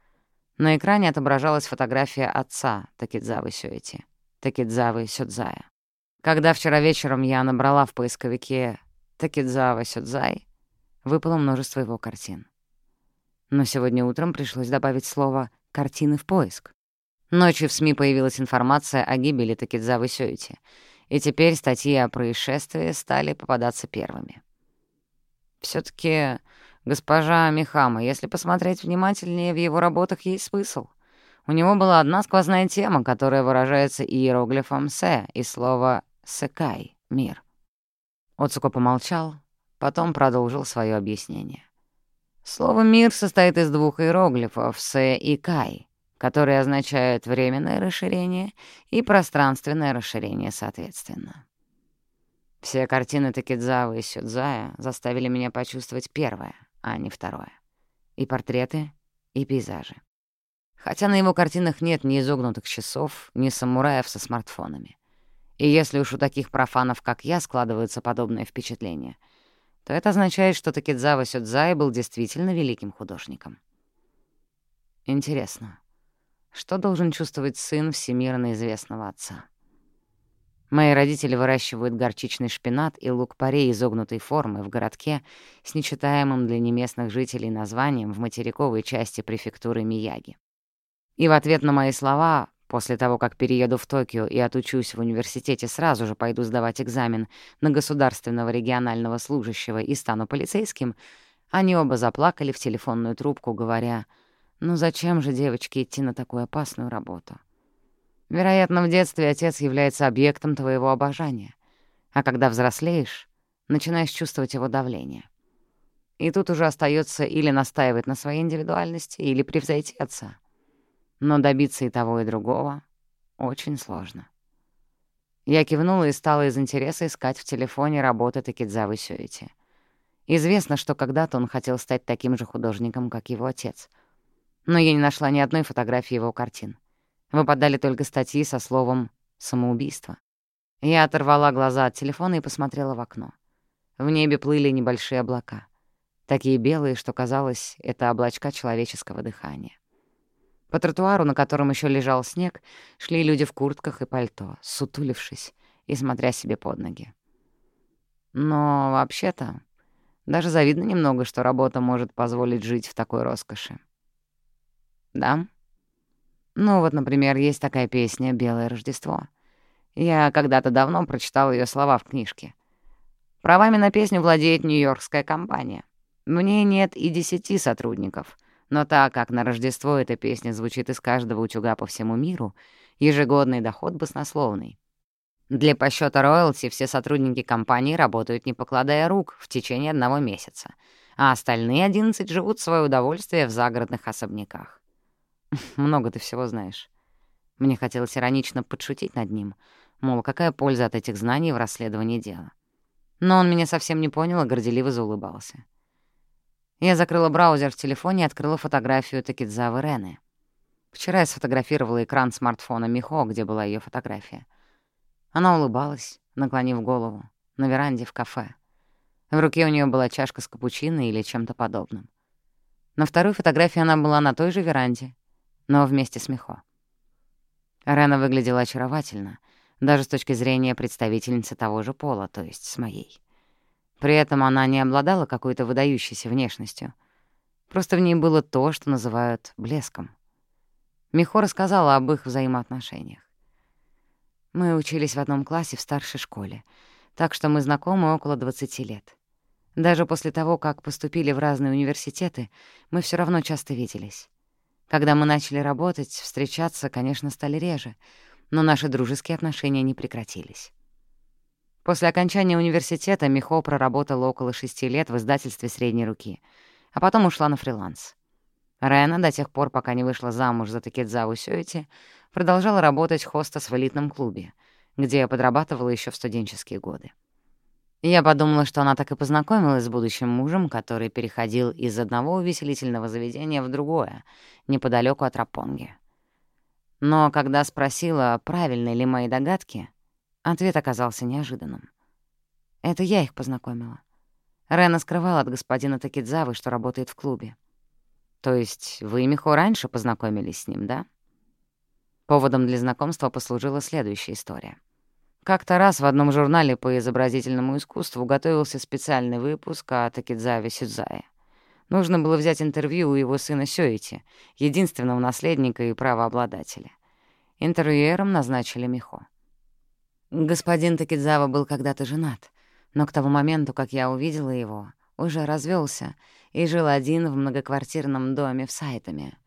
Speaker 3: На экране отображалась фотография отца Такидзавы Сёэти, Такидзавы Сёдзая. Когда вчера вечером я набрала в поисковике Такидзава Сёдзай, выпало множество его картин. Но сегодня утром пришлось добавить слово «картины в поиск». Ночью в СМИ появилась информация о гибели Такидзавы Сёэти, и теперь статьи о происшествии стали попадаться первыми все таки госпожа Михама, если посмотреть внимательнее, в его работах есть смысл. У него была одна сквозная тема, которая выражается иероглифом «се» и слово «секай» — «мир». Оцуко помолчал, потом продолжил свое объяснение. Слово «мир» состоит из двух иероглифов «се» и «кай», которые означают временное расширение и пространственное расширение соответственно. Все картины Такидзавы и Сюдзая заставили меня почувствовать первое, а не второе. И портреты, и пейзажи. Хотя на его картинах нет ни изогнутых часов, ни самураев со смартфонами. И если уж у таких профанов, как я, складывается подобное впечатление, то это означает, что Такидзава Сюдзай был действительно великим художником. Интересно, что должен чувствовать сын всемирно известного отца? Мои родители выращивают горчичный шпинат и лук-порей изогнутой формы в городке с нечитаемым для неместных жителей названием в материковой части префектуры Мияги. И в ответ на мои слова, после того, как перееду в Токио и отучусь в университете, сразу же пойду сдавать экзамен на государственного регионального служащего и стану полицейским, они оба заплакали в телефонную трубку, говоря, «Ну зачем же девочке идти на такую опасную работу?» Вероятно, в детстве отец является объектом твоего обожания, а когда взрослеешь, начинаешь чувствовать его давление. И тут уже остается или настаивать на своей индивидуальности, или превзойти отца. Но добиться и того, и другого очень сложно. Я кивнула и стала из интереса искать в телефоне работы Такидзавы Сёити. Известно, что когда-то он хотел стать таким же художником, как его отец. Но я не нашла ни одной фотографии его картин. Выпадали только статьи со словом «самоубийство». Я оторвала глаза от телефона и посмотрела в окно. В небе плыли небольшие облака. Такие белые, что казалось, это облачка человеческого дыхания. По тротуару, на котором еще лежал снег, шли люди в куртках и пальто, сутулившись и смотря себе под ноги. Но вообще-то даже завидно немного, что работа может позволить жить в такой роскоши. Да? Ну вот, например, есть такая песня «Белое Рождество». Я когда-то давно прочитал ее слова в книжке. Правами на песню владеет нью-йоркская компания. Мне нет и десяти сотрудников, но так как на Рождество эта песня звучит из каждого утюга по всему миру, ежегодный доход баснословный. Для посчета роялти все сотрудники компании работают, не покладая рук, в течение одного месяца, а остальные одиннадцать живут в свое удовольствие в загородных особняках. Много ты всего знаешь. Мне хотелось иронично подшутить над ним, мол, какая польза от этих знаний в расследовании дела. Но он меня совсем не понял и горделиво заулыбался. Я закрыла браузер в телефоне и открыла фотографию Такидзавы Рены. Вчера я сфотографировала экран смартфона Михо, где была ее фотография. Она улыбалась, наклонив голову, на веранде в кафе. В руке у нее была чашка с капучино или чем-то подобным. На второй фотографии она была на той же веранде, но вместе с Михо. Рена выглядела очаровательно, даже с точки зрения представительницы того же пола, то есть с моей. При этом она не обладала какой-то выдающейся внешностью. Просто в ней было то, что называют блеском. Михо рассказала об их взаимоотношениях. Мы учились в одном классе в старшей школе, так что мы знакомы около 20 лет. Даже после того, как поступили в разные университеты, мы все равно часто виделись. Когда мы начали работать, встречаться, конечно, стали реже, но наши дружеские отношения не прекратились. После окончания университета Михо проработала около шести лет в издательстве «Средней руки», а потом ушла на фриланс. Рена до тех пор, пока не вышла замуж за Такедзаву Сёити, продолжала работать хостес в элитном клубе, где я подрабатывала еще в студенческие годы. Я подумала, что она так и познакомилась с будущим мужем, который переходил из одного увеселительного заведения в другое, неподалеку от Рапонги. Но когда спросила, правильны ли мои догадки, ответ оказался неожиданным. Это я их познакомила. Рена скрывала от господина Такидзавы, что работает в клубе. То есть вы, Михо, раньше познакомились с ним, да? Поводом для знакомства послужила следующая история — как-то раз в одном журнале по изобразительному искусству готовился специальный выпуск о Такидзаве Сюдзае. Нужно было взять интервью у его сына Сёити, единственного наследника и правообладателя. Интервьюером назначили Михо. Господин Такидзава был когда-то женат, но к тому моменту, как я увидела его, уже развелся и жил один в многоквартирном доме в Сайтаме.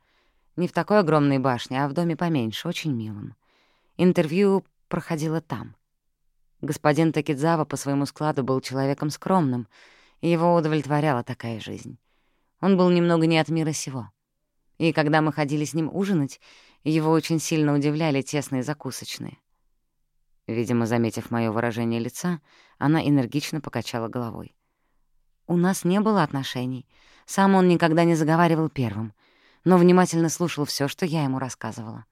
Speaker 3: Не в такой огромной башне, а в доме поменьше, очень милом. Интервью проходило там. Господин Такидзава по своему складу был человеком скромным, и его удовлетворяла такая жизнь. Он был немного не от мира сего. И когда мы ходили с ним ужинать, его очень сильно удивляли тесные закусочные. Видимо, заметив моё выражение лица, она энергично покачала головой. «У нас не было отношений. Сам он никогда не заговаривал первым, но внимательно слушал всё, что я ему рассказывала.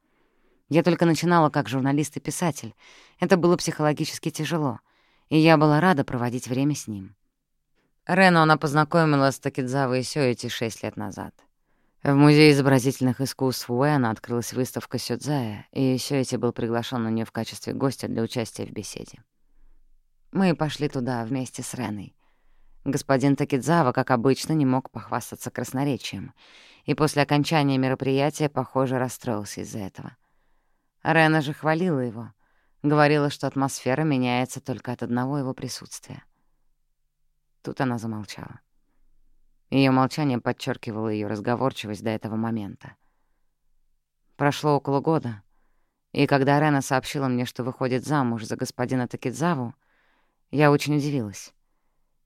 Speaker 3: Я только начинала как журналист и писатель. Это было психологически тяжело, и я была рада проводить время с ним. Рену она познакомила с Такидзавой Сёэти шесть лет назад. В Музее изобразительных искусств Уэна открылась выставка Сёдзая, и Сёэти был приглашен на нее в качестве гостя для участия в беседе. Мы пошли туда вместе с Реной. Господин Такидзава, как обычно, не мог похвастаться красноречием, и после окончания мероприятия, похоже, расстроился из-за этого. Рена же хвалила его, говорила, что атмосфера меняется только от одного его присутствия. Тут она замолчала. Ее молчание подчеркивало ее разговорчивость до этого момента. Прошло около года, и когда Рена сообщила мне, что выходит замуж за господина Такидзаву, я очень удивилась.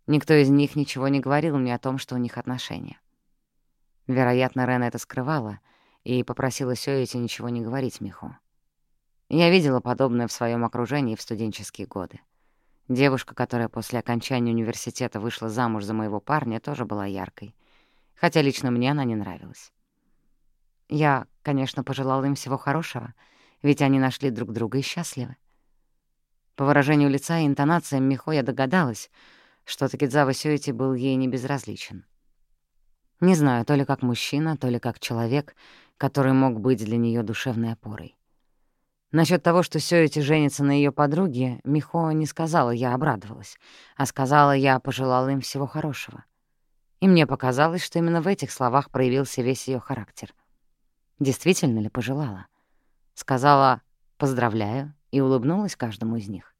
Speaker 3: Никто из них ничего не говорил мне о том, что у них отношения. Вероятно, Рена это скрывала и попросила Сёэти ничего не говорить Миху. Я видела подобное в своем окружении в студенческие годы. Девушка, которая после окончания университета вышла замуж за моего парня, тоже была яркой. Хотя лично мне она не нравилась. Я, конечно, пожелала им всего хорошего, ведь они нашли друг друга и счастливы. По выражению лица и интонациям Михо я догадалась, что Такидзава Сёити был ей не безразличен. Не знаю, то ли как мужчина, то ли как человек, который мог быть для нее душевной опорой. Насчет того, что Сёити женится на ее подруге, Михо не сказала, я обрадовалась, а сказала, я пожелала им всего хорошего. И мне показалось, что именно в этих словах проявился весь ее характер. Действительно ли пожелала? Сказала «поздравляю» и улыбнулась каждому из них.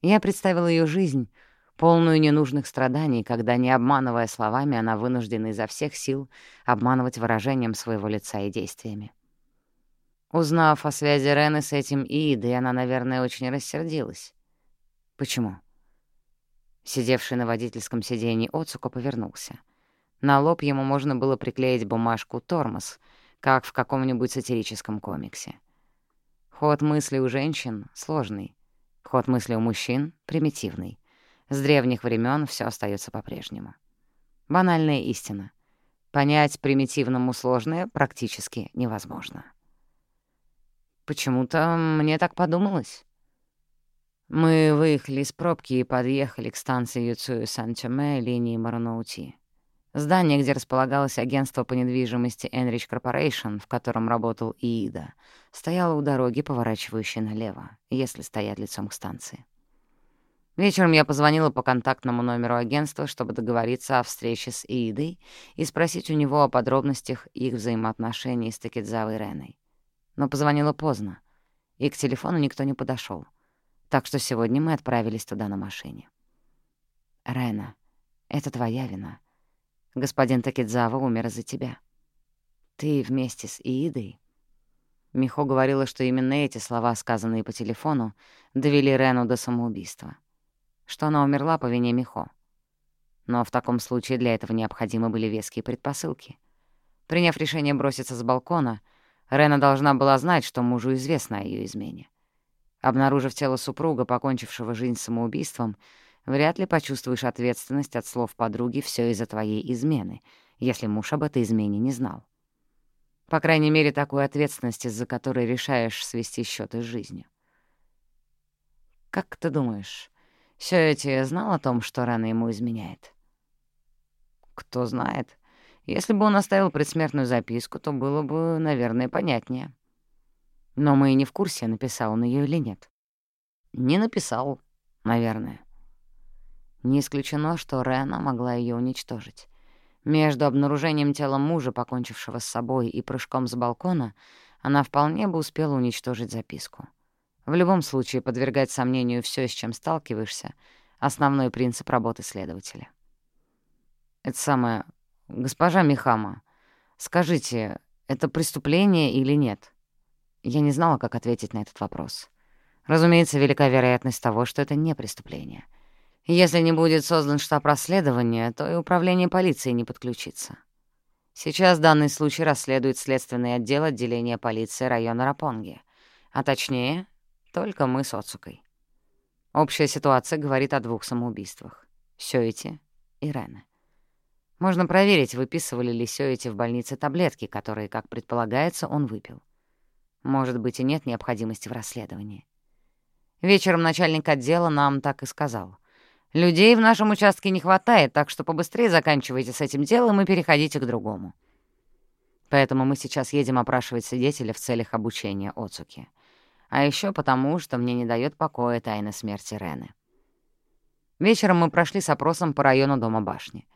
Speaker 3: Я представила ее жизнь, полную ненужных страданий, когда, не обманывая словами, она вынуждена изо всех сил обманывать выражением своего лица и действиями. Узнав о связи Рены с этим Иидой, она, наверное, очень рассердилась. Почему? Сидевший на водительском сиденье Оцуко повернулся. На лоб ему можно было приклеить бумажку «Тормоз», как в каком-нибудь сатирическом комиксе. Ход мысли у женщин сложный, ход мысли у мужчин — примитивный. С древних времен все остается по-прежнему. Банальная истина. Понять примитивному сложное практически невозможно. Почему-то мне так подумалось. Мы выехали из пробки и подъехали к станции Юцую Сан-Чоме линии Мараноути. Здание, где располагалось агентство по недвижимости Enrich Corporation, в котором работал Иида, стояло у дороги, поворачивающей налево, если стоять лицом к станции. Вечером я позвонила по контактному номеру агентства, чтобы договориться о встрече с Иидой и спросить у него о подробностях их взаимоотношений с Такидзавой Реной. Но позвонила поздно, и к телефону никто не подошел, так что сегодня мы отправились туда на машине. «Рена, это твоя вина. Господин Такидзава умер из-за тебя. Ты вместе с Иидой...» Михо говорила, что именно эти слова, сказанные по телефону, довели Рену до самоубийства что она умерла по вине Михо. Но в таком случае для этого необходимы были веские предпосылки. Приняв решение броситься с балкона, Рена должна была знать, что мужу известно о ее измене. Обнаружив тело супруга, покончившего жизнь самоубийством, вряд ли почувствуешь ответственность от слов подруги все из-за твоей измены, если муж об этой измене не знал. По крайней мере, такой ответственности, из-за которой решаешь свести счеты с жизнью. Как ты думаешь, Сёэти знал о том, что рано ему изменяет? Кто знает. Если бы он оставил предсмертную записку, то было бы, наверное, понятнее. Но мы и не в курсе, написал он её или нет. Не написал, наверное. Не исключено, что Рена могла её уничтожить. Между обнаружением тела мужа, покончившего с собой, и прыжком с балкона, она вполне бы успела уничтожить записку. В любом случае, подвергать сомнению все, с чем сталкиваешься — основной принцип работы следователя. Это самое... Госпожа Михама, скажите, это преступление или нет? Я не знала, как ответить на этот вопрос. Разумеется, велика вероятность того, что это не преступление. Если не будет создан штаб расследования, то и управление полицией не подключится. Сейчас данный случай расследует следственный отдел отделения полиции района Рапонги, а точнее только мы с Оцукой. Общая ситуация говорит о двух самоубийствах. Сёэти и Рене. Можно проверить, выписывали ли Сёэти в больнице таблетки, которые, как предполагается, он выпил. Может быть, и нет необходимости в расследовании. Вечером начальник отдела нам так и сказал. «Людей в нашем участке не хватает, так что побыстрее заканчивайте с этим делом и переходите к другому». Поэтому мы сейчас едем опрашивать свидетеля в целях обучения Оцуки а еще потому, что мне не дает покоя тайна смерти Рены. Вечером мы прошли с опросом по району дома башни.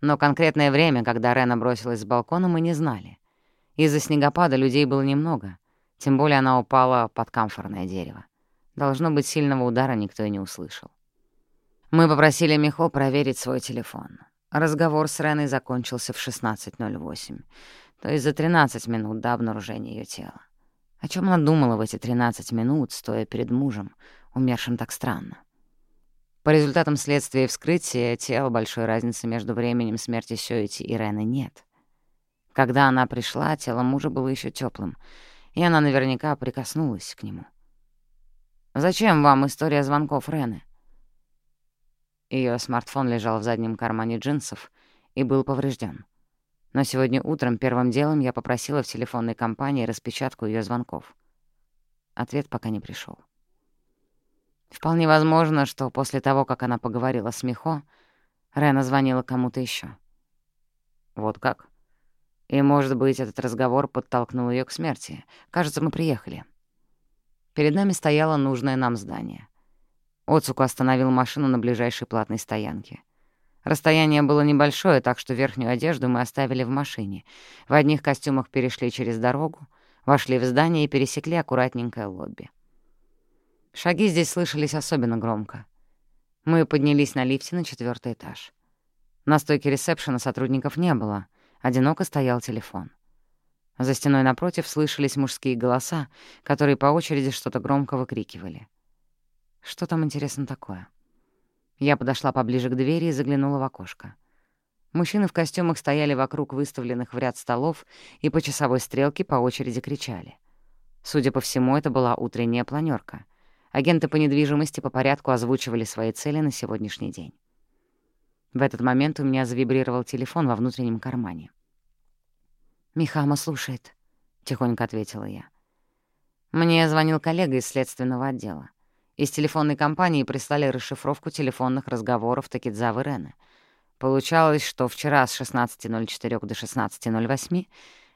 Speaker 3: Но конкретное время, когда Рена бросилась с балкона, мы не знали. Из-за снегопада людей было немного, тем более она упала под камфорное дерево. Должно быть, сильного удара никто и не услышал. Мы попросили Михо проверить свой телефон. Разговор с Реной закончился в 16.08, то есть за 13 минут до обнаружения ее тела. О чем она думала в эти 13 минут, стоя перед мужем, умершим так странно? По результатам следствия и вскрытия тела большой разницы между временем смерти Сёити и Рены нет. Когда она пришла, тело мужа было еще теплым, и она наверняка прикоснулась к нему. «Зачем вам история звонков Рены?» Ее смартфон лежал в заднем кармане джинсов и был поврежден. Но сегодня утром первым делом я попросила в телефонной компании распечатку ее звонков. Ответ пока не пришел. Вполне возможно, что после того, как она поговорила с Михо, Рена звонила кому-то еще. Вот как? И, может быть, этот разговор подтолкнул ее к смерти. Кажется, мы приехали. Перед нами стояло нужное нам здание. Оцуку остановил машину на ближайшей платной стоянке. Расстояние было небольшое, так что верхнюю одежду мы оставили в машине. В одних костюмах перешли через дорогу, вошли в здание и пересекли аккуратненькое лобби. Шаги здесь слышались особенно громко. Мы поднялись на лифте на четвертый этаж. На стойке ресепшена сотрудников не было, одиноко стоял телефон. За стеной напротив слышались мужские голоса, которые по очереди что-то громко выкрикивали. Что там, интересно, такое? Я подошла поближе к двери и заглянула в окошко. Мужчины в костюмах стояли вокруг выставленных в ряд столов и по часовой стрелке по очереди кричали. Судя по всему, это была утренняя планерка. Агенты по недвижимости по порядку озвучивали свои цели на сегодняшний день. В этот момент у меня завибрировал телефон во внутреннем кармане. «Михама слушает», — тихонько ответила я. Мне звонил коллега из следственного отдела. Из телефонной компании прислали расшифровку телефонных разговоров Такидзавы Рены. Получалось, что вчера с 16.04 до 16.08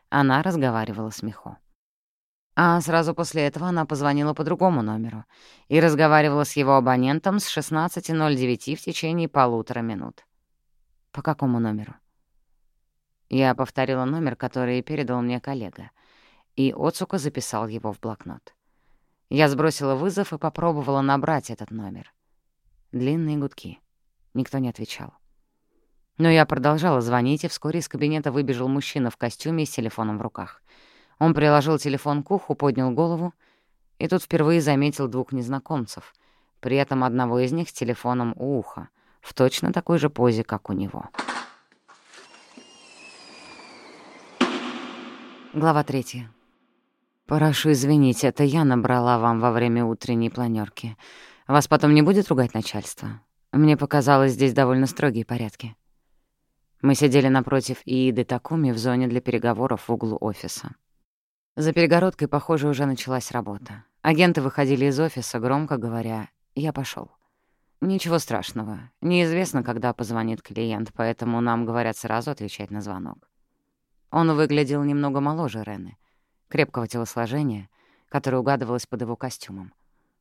Speaker 3: она разговаривала с Михо. А сразу после этого она позвонила по другому номеру и разговаривала с его абонентом с 16.09 в течение полутора минут. По какому номеру? Я повторила номер, который передал мне коллега, и Оцука записал его в блокнот. Я сбросила вызов и попробовала набрать этот номер. Длинные гудки. Никто не отвечал. Но я продолжала звонить, и вскоре из кабинета выбежал мужчина в костюме с телефоном в руках. Он приложил телефон к уху, поднял голову, и тут впервые заметил двух незнакомцев, при этом одного из них с телефоном у уха, в точно такой же позе, как у него. Глава третья. «Прошу извинить, это я набрала вам во время утренней планёрки. Вас потом не будет ругать начальство? Мне показалось, здесь довольно строгие порядки». Мы сидели напротив Ииды Такуми в зоне для переговоров в углу офиса. За перегородкой, похоже, уже началась работа. Агенты выходили из офиса, громко говоря «Я пошёл». Ничего страшного. Неизвестно, когда позвонит клиент, поэтому нам говорят сразу отвечать на звонок. Он выглядел немного моложе Рены, крепкого телосложения, которое угадывалось под его костюмом.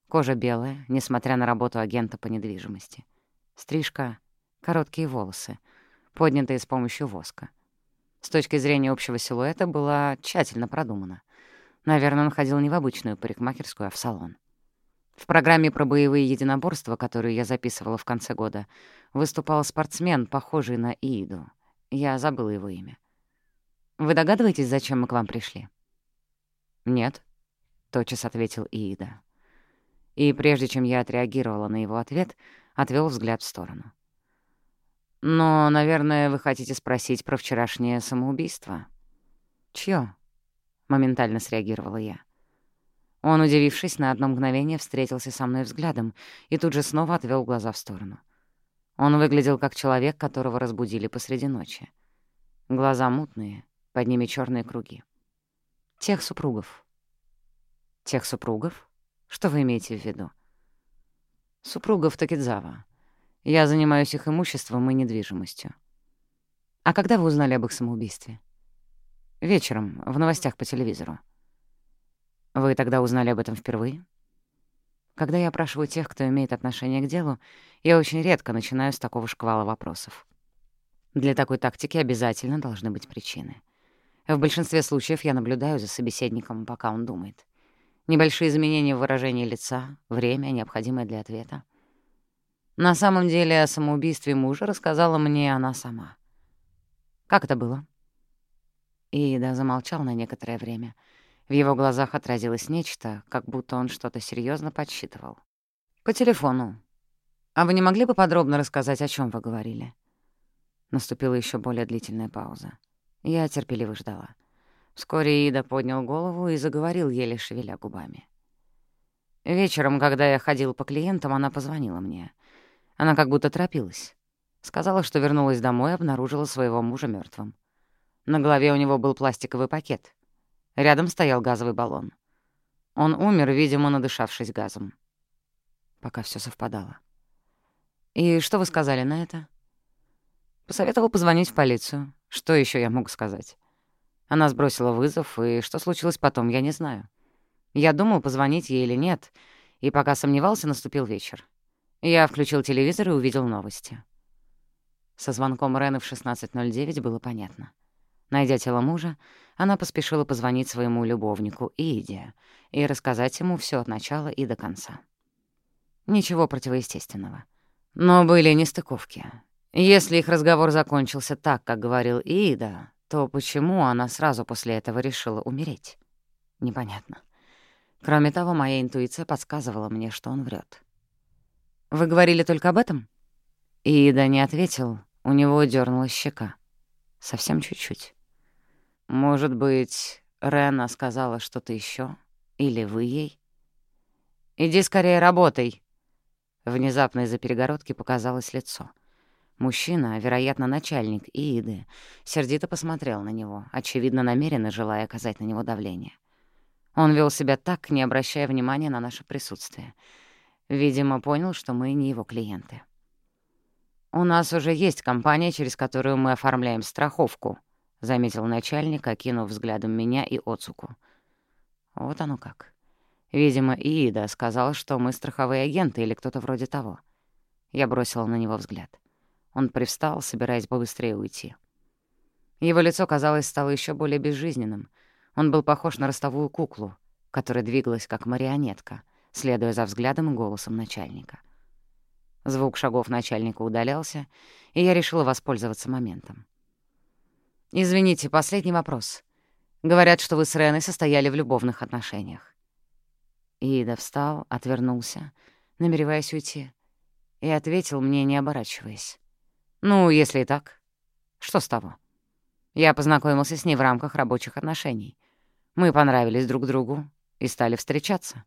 Speaker 3: Кожа белая, несмотря на работу агента по недвижимости. Стрижка, короткие волосы, поднятые с помощью воска. С точки зрения общего силуэта была тщательно продумана. Наверное, он ходил не в обычную парикмахерскую, а в салон. В программе про боевые единоборства, которую я записывала в конце года, выступал спортсмен, похожий на Ииду. Я забыла его имя. Вы догадываетесь, зачем мы к вам пришли?» «Нет», — тотчас ответил Иида. И прежде чем я отреагировала на его ответ, отвел взгляд в сторону. «Но, наверное, вы хотите спросить про вчерашнее самоубийство?» «Чьё?» — моментально среагировала я. Он, удивившись, на одно мгновение встретился со мной взглядом и тут же снова отвел глаза в сторону. Он выглядел как человек, которого разбудили посреди ночи. Глаза мутные, под ними черные круги. Тех супругов. Тех супругов? Что вы имеете в виду? Супругов Такидзава. Я занимаюсь их имуществом и недвижимостью. А когда вы узнали об их самоубийстве? Вечером, в новостях по телевизору. Вы тогда узнали об этом впервые? Когда я опрашиваю тех, кто имеет отношение к делу, я очень редко начинаю с такого шквала вопросов. Для такой тактики обязательно должны быть причины. В большинстве случаев я наблюдаю за собеседником, пока он думает. Небольшие изменения в выражении лица, время, необходимое для ответа. На самом деле о самоубийстве мужа рассказала мне она сама. Как это было? Ида замолчал на некоторое время. В его глазах отразилось нечто, как будто он что-то серьезно подсчитывал. «По телефону. А вы не могли бы подробно рассказать, о чем вы говорили?» Наступила еще более длительная пауза. Я терпеливо ждала. Вскоре Ида поднял голову и заговорил, еле шевеля губами. Вечером, когда я ходил по клиентам, она позвонила мне. Она как будто торопилась. Сказала, что вернулась домой и обнаружила своего мужа мертвым. На голове у него был пластиковый пакет. Рядом стоял газовый баллон. Он умер, видимо, надышавшись газом. Пока все совпадало. «И что вы сказали на это?» Посоветовал позвонить в полицию. Что еще я мог сказать? Она сбросила вызов, и что случилось потом, я не знаю. Я думал, позвонить ей или нет, и пока сомневался, наступил вечер. Я включил телевизор и увидел новости. Со звонком Рены в 16.09 было понятно. Найдя тело мужа, она поспешила позвонить своему любовнику Иде и рассказать ему все от начала и до конца. Ничего противоестественного. Но были нестыковки. Если их разговор закончился так, как говорил Ида, то почему она сразу после этого решила умереть? Непонятно. Кроме того, моя интуиция подсказывала мне, что он врет. «Вы говорили только об этом?» Ида не ответил, у него дернулась щека. Совсем чуть-чуть. «Может быть, Рена сказала что-то еще, Или вы ей?» «Иди скорее работай!» Внезапно из-за перегородки показалось лицо. Мужчина, вероятно, начальник Ииды, сердито посмотрел на него, очевидно, намеренно желая оказать на него давление. Он вел себя так, не обращая внимания на наше присутствие. Видимо, понял, что мы не его клиенты. «У нас уже есть компания, через которую мы оформляем страховку», — заметил начальник, окинув взглядом меня и Оцуку. «Вот оно как. Видимо, Иида сказал, что мы страховые агенты или кто-то вроде того». Я бросила на него взгляд. Он привстал, собираясь побыстрее уйти. Его лицо, казалось, стало еще более безжизненным. Он был похож на ростовую куклу, которая двигалась как марионетка, следуя за взглядом и голосом начальника. Звук шагов начальника удалялся, и я решила воспользоваться моментом. «Извините, последний вопрос. Говорят, что вы с Реной состояли в любовных отношениях». Ида встал, отвернулся, намереваясь уйти, и ответил мне, не оборачиваясь. «Ну, если и так, что с того? Я познакомился с ней в рамках рабочих отношений. Мы понравились друг другу и стали встречаться,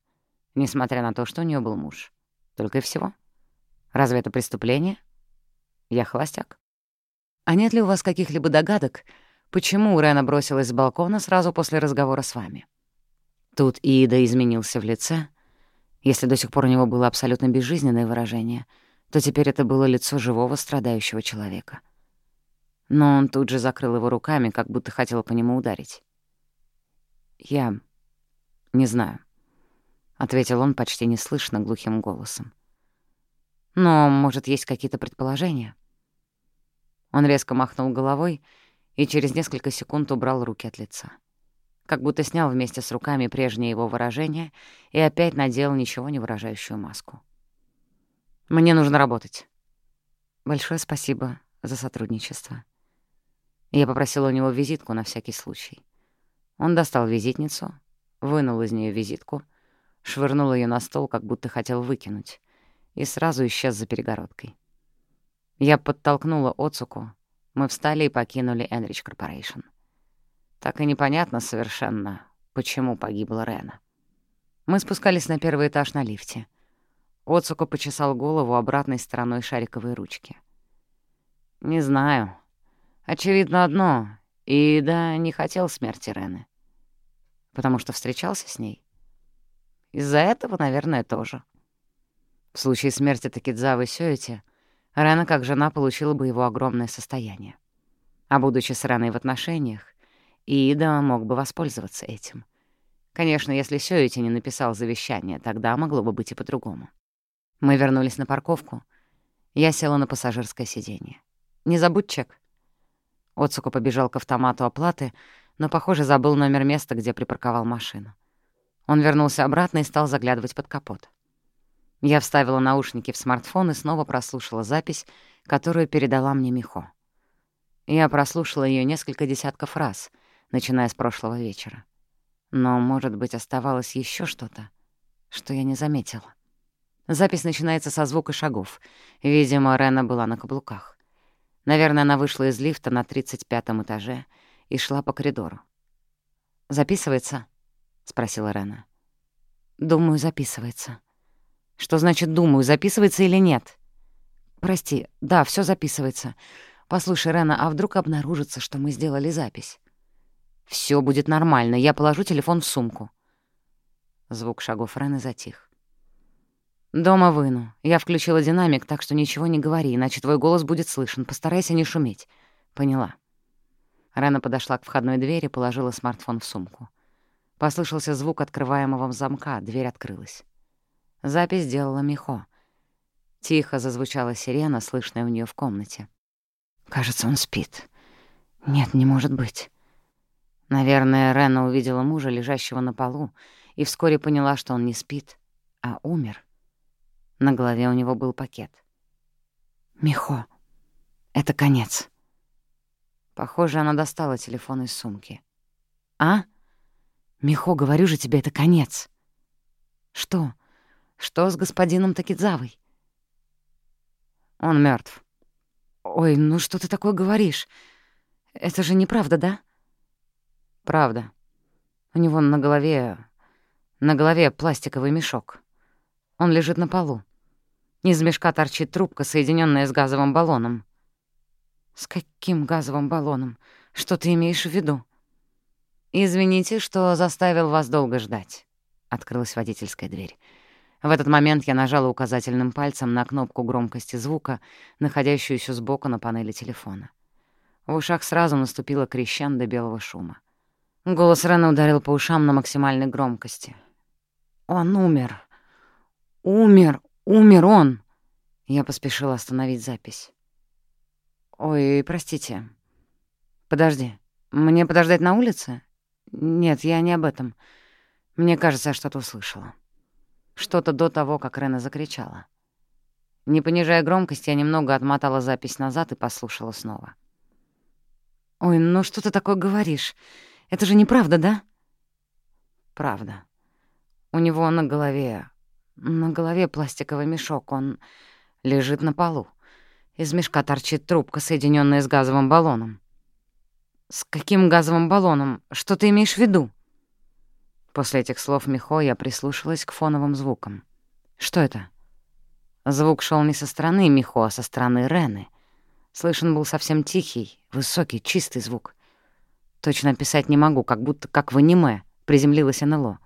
Speaker 3: несмотря на то, что у нее был муж. Только и всего». Разве это преступление? Я холостяк. А нет ли у вас каких-либо догадок, почему Рена бросилась с балкона сразу после разговора с вами? Тут Ида изменился в лице. Если до сих пор у него было абсолютно безжизненное выражение, то теперь это было лицо живого страдающего человека. Но он тут же закрыл его руками, как будто хотел по нему ударить. «Я не знаю», — ответил он почти неслышно глухим голосом. Но, может, есть какие-то предположения?» Он резко махнул головой и через несколько секунд убрал руки от лица. Как будто снял вместе с руками прежнее его выражение и опять надел ничего не выражающую маску. «Мне нужно работать». «Большое спасибо за сотрудничество». Я попросила у него визитку на всякий случай. Он достал визитницу, вынул из нее визитку, швырнул ее на стол, как будто хотел выкинуть и сразу исчез за перегородкой. Я подтолкнула Оцуку, мы встали и покинули Энрич Корпорейшн. Так и непонятно совершенно, почему погибла Рена. Мы спускались на первый этаж на лифте. Оцуко почесал голову обратной стороной шариковой ручки. «Не знаю. Очевидно одно. И да, не хотел смерти Рены. Потому что встречался с ней. Из-за этого, наверное, тоже. В случае смерти Такидзавы Сёэти, Рена как жена получила бы его огромное состояние. А будучи с Реной в отношениях, Ида мог бы воспользоваться этим. Конечно, если Сёэти не написал завещание, тогда могло бы быть и по-другому. Мы вернулись на парковку. Я села на пассажирское сиденье. «Не забудь чек». Оцуко побежал к автомату оплаты, но, похоже, забыл номер места, где припарковал машину. Он вернулся обратно и стал заглядывать под капот. Я вставила наушники в смартфон и снова прослушала запись, которую передала мне Михо. Я прослушала ее несколько десятков раз, начиная с прошлого вечера. Но, может быть, оставалось еще что-то, что я не заметила. Запись начинается со звука шагов. Видимо, Рена была на каблуках. Наверное, она вышла из лифта на 35 этаже и шла по коридору. «Записывается?» — спросила Рена. «Думаю, записывается». Что значит «думаю», записывается или нет? Прости, да, все записывается. Послушай, Рена, а вдруг обнаружится, что мы сделали запись? Все будет нормально, я положу телефон в сумку. Звук шагов Рены затих. «Дома выну. Я включила динамик, так что ничего не говори, иначе твой голос будет слышен. Постарайся не шуметь». «Поняла». Рена подошла к входной двери, положила смартфон в сумку. Послышался звук открываемого замка, дверь открылась. Запись сделала Михо. Тихо зазвучала сирена, слышная у нее в комнате. «Кажется, он спит. Нет, не может быть». Наверное, Рена увидела мужа, лежащего на полу, и вскоре поняла, что он не спит, а умер. На голове у него был пакет. «Михо, это конец». Похоже, она достала телефон из сумки. «А? Михо, говорю же тебе, это конец». «Что?» Что с господином Такидзавой? Он мертв. Ой, ну что ты такое говоришь? Это же неправда, да? Правда. У него на голове... На голове пластиковый мешок. Он лежит на полу. Из мешка торчит трубка, соединенная с газовым баллоном. С каким газовым баллоном? Что ты имеешь в виду? Извините, что заставил вас долго ждать. Открылась водительская дверь. В этот момент я нажала указательным пальцем на кнопку громкости звука, находящуюся сбоку на панели телефона. В ушах сразу наступила крещанда белого шума. Голос Рена ударил по ушам на максимальной громкости. «Он умер! Умер! Умер он!» Я поспешила остановить запись. «Ой, простите. Подожди. Мне подождать на улице? Нет, я не об этом. Мне кажется, я что-то услышала. Что-то до того, как Рена закричала. Не понижая громкость, я немного отмотала запись назад и послушала снова. «Ой, ну что ты такое говоришь? Это же неправда, да?» «Правда. У него на голове... На голове пластиковый мешок. Он лежит на полу. Из мешка торчит трубка, соединенная с газовым баллоном. «С каким газовым баллоном? Что ты имеешь в виду?» После этих слов Михо я прислушалась к фоновым звукам. «Что это?» Звук шел не со стороны Михо, а со стороны Рены. Слышен был совсем тихий, высокий, чистый звук. Точно описать не могу, как будто как в аниме приземлилась НЛО.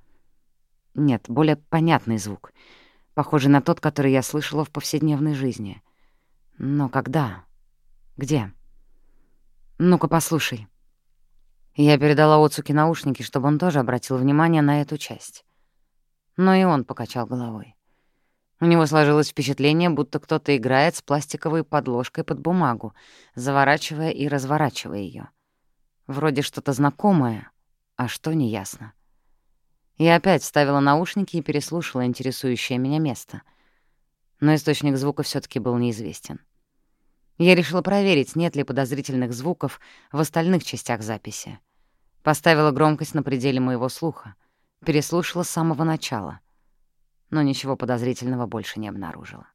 Speaker 3: Нет, более понятный звук, похожий на тот, который я слышала в повседневной жизни. Но когда? Где? Ну-ка, послушай. Я передала Оцуке наушники, чтобы он тоже обратил внимание на эту часть. Но и он покачал головой. У него сложилось впечатление, будто кто-то играет с пластиковой подложкой под бумагу, заворачивая и разворачивая ее. Вроде что-то знакомое, а что — неясно. Я опять вставила наушники и переслушала интересующее меня место. Но источник звука все таки был неизвестен. Я решила проверить, нет ли подозрительных звуков в остальных частях записи. Поставила громкость на пределе моего слуха, переслушала с самого начала, но ничего подозрительного больше не обнаружила.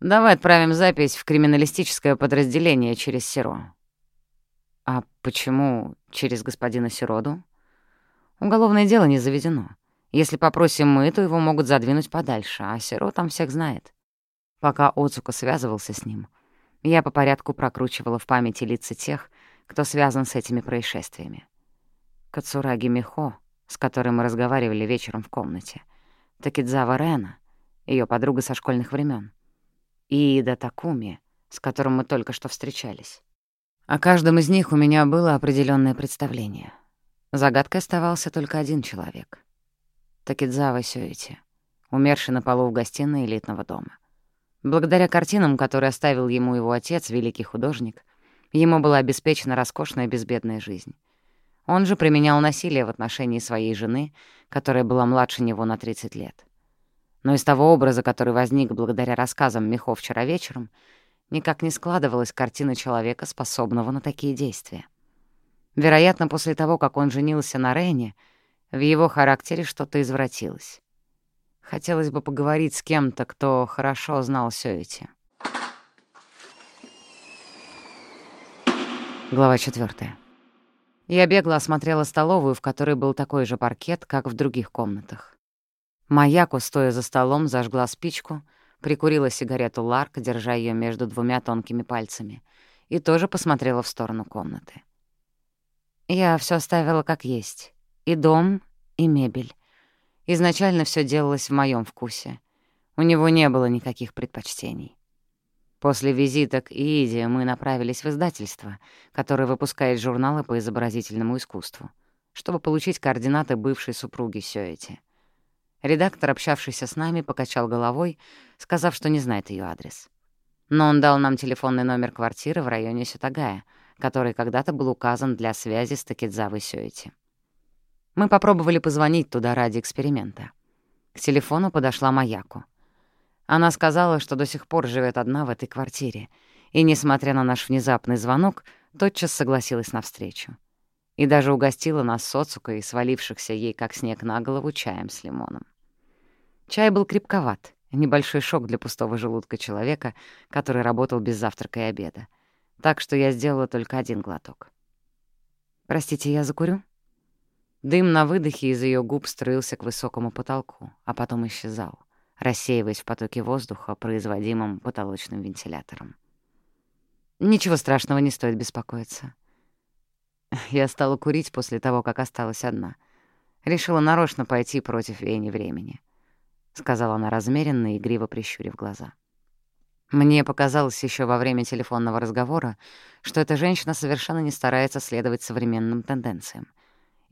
Speaker 3: «Давай отправим запись в криминалистическое подразделение через Сиро». «А почему через господина Сироду?» «Уголовное дело не заведено. Если попросим мы, то его могут задвинуть подальше, а Сиро там всех знает». Пока Оцука связывался с ним, я по порядку прокручивала в памяти лица тех, кто связан с этими происшествиями. Кацураги Михо, с которой мы разговаривали вечером в комнате, Такидзава Рена, ее подруга со школьных времен, и Ида Такуми, с которым мы только что встречались. О каждом из них у меня было определенное представление. Загадкой оставался только один человек — Такидзава Сёити, умерший на полу в гостиной элитного дома. Благодаря картинам, которые оставил ему его отец, великий художник, ему была обеспечена роскошная безбедная жизнь. Он же применял насилие в отношении своей жены, которая была младше него на 30 лет. Но из того образа, который возник благодаря рассказам Михо вчера вечером, никак не складывалась картина человека, способного на такие действия. Вероятно, после того, как он женился на Рене, в его характере что-то извратилось. Хотелось бы поговорить с кем-то, кто хорошо знал Сёити. Глава четвертая. Я бегло осмотрела столовую, в которой был такой же паркет, как в других комнатах. Маяку, стоя за столом, зажгла спичку, прикурила сигарету Ларк, держа ее между двумя тонкими пальцами, и тоже посмотрела в сторону комнаты. Я все оставила как есть. И дом, и мебель. Изначально все делалось в моем вкусе. У него не было никаких предпочтений. После визита к Ииде мы направились в издательство, которое выпускает журналы по изобразительному искусству, чтобы получить координаты бывшей супруги Сёэти. Редактор, общавшийся с нами, покачал головой, сказав, что не знает ее адрес. Но он дал нам телефонный номер квартиры в районе Сютагая, который когда-то был указан для связи с Такидзавой Сёэти. Мы попробовали позвонить туда ради эксперимента. К телефону подошла Маяку. Она сказала, что до сих пор живет одна в этой квартире, и, несмотря на наш внезапный звонок, тотчас согласилась на встречу. И даже угостила нас соцукой и свалившихся ей, как снег на голову, чаем с лимоном. Чай был крепковат, небольшой шок для пустого желудка человека, который работал без завтрака и обеда. Так что я сделала только один глоток. «Простите, я закурю?» Дым на выдохе из ее губ струился к высокому потолку, а потом исчезал, рассеиваясь в потоке воздуха, производимом потолочным вентилятором. Ничего страшного, не стоит беспокоиться. Я стала курить после того, как осталась одна. Решила нарочно пойти против веяния времени. — сказала она размеренно игриво прищурив глаза. Мне показалось еще во время телефонного разговора, что эта женщина совершенно не старается следовать современным тенденциям.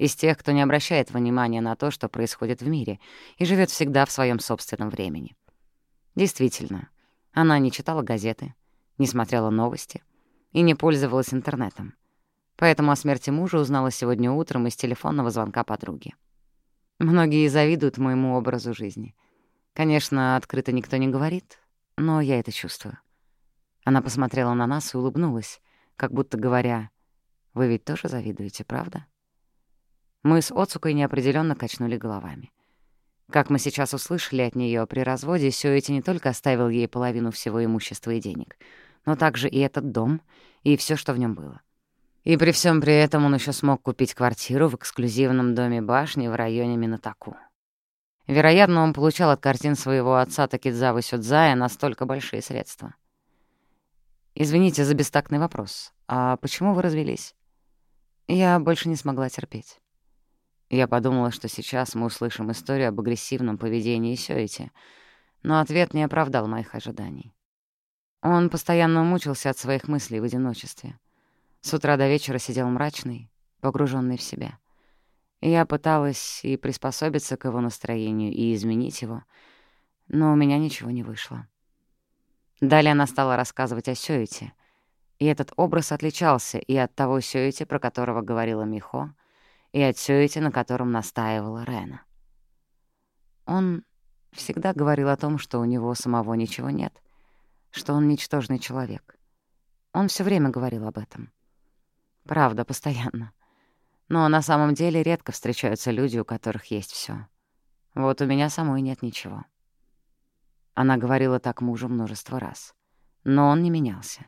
Speaker 3: Из тех, кто не обращает внимания на то, что происходит в мире, и живет всегда в своем собственном времени. Действительно, она не читала газеты, не смотрела новости и не пользовалась интернетом. Поэтому о смерти мужа узнала сегодня утром из телефонного звонка подруги. Многие завидуют моему образу жизни. Конечно, открыто никто не говорит, но я это чувствую. Она посмотрела на нас и улыбнулась, как будто говоря, «Вы ведь тоже завидуете, правда?» Мы с Оцукой неопределенно качнули головами. Как мы сейчас услышали от нее при разводе, Сюэти не только оставил ей половину всего имущества и денег, но также и этот дом, и все, что в нем было. И при всем при этом он еще смог купить квартиру в эксклюзивном доме башни в районе Минатаку. Вероятно, он получал от картин своего отца Такидзавы Сюдзая настолько большие средства. «Извините за бестактный вопрос. А почему вы развелись?» Я больше не смогла терпеть. Я подумала, что сейчас мы услышим историю об агрессивном поведении Сёити, но ответ не оправдал моих ожиданий. Он постоянно мучился от своих мыслей в одиночестве. С утра до вечера сидел мрачный, погруженный в себя. Я пыталась и приспособиться к его настроению, и изменить его, но у меня ничего не вышло. Далее она стала рассказывать о Сёете, и этот образ отличался и от того Сёете, про которого говорила Михо, и от Сёете, на котором настаивала Рена. Он всегда говорил о том, что у него самого ничего нет, что он ничтожный человек. Он все время говорил об этом. Правда, постоянно. Но на самом деле редко встречаются люди, у которых есть все. Вот у меня самой нет ничего. Она говорила так мужу множество раз. Но он не менялся.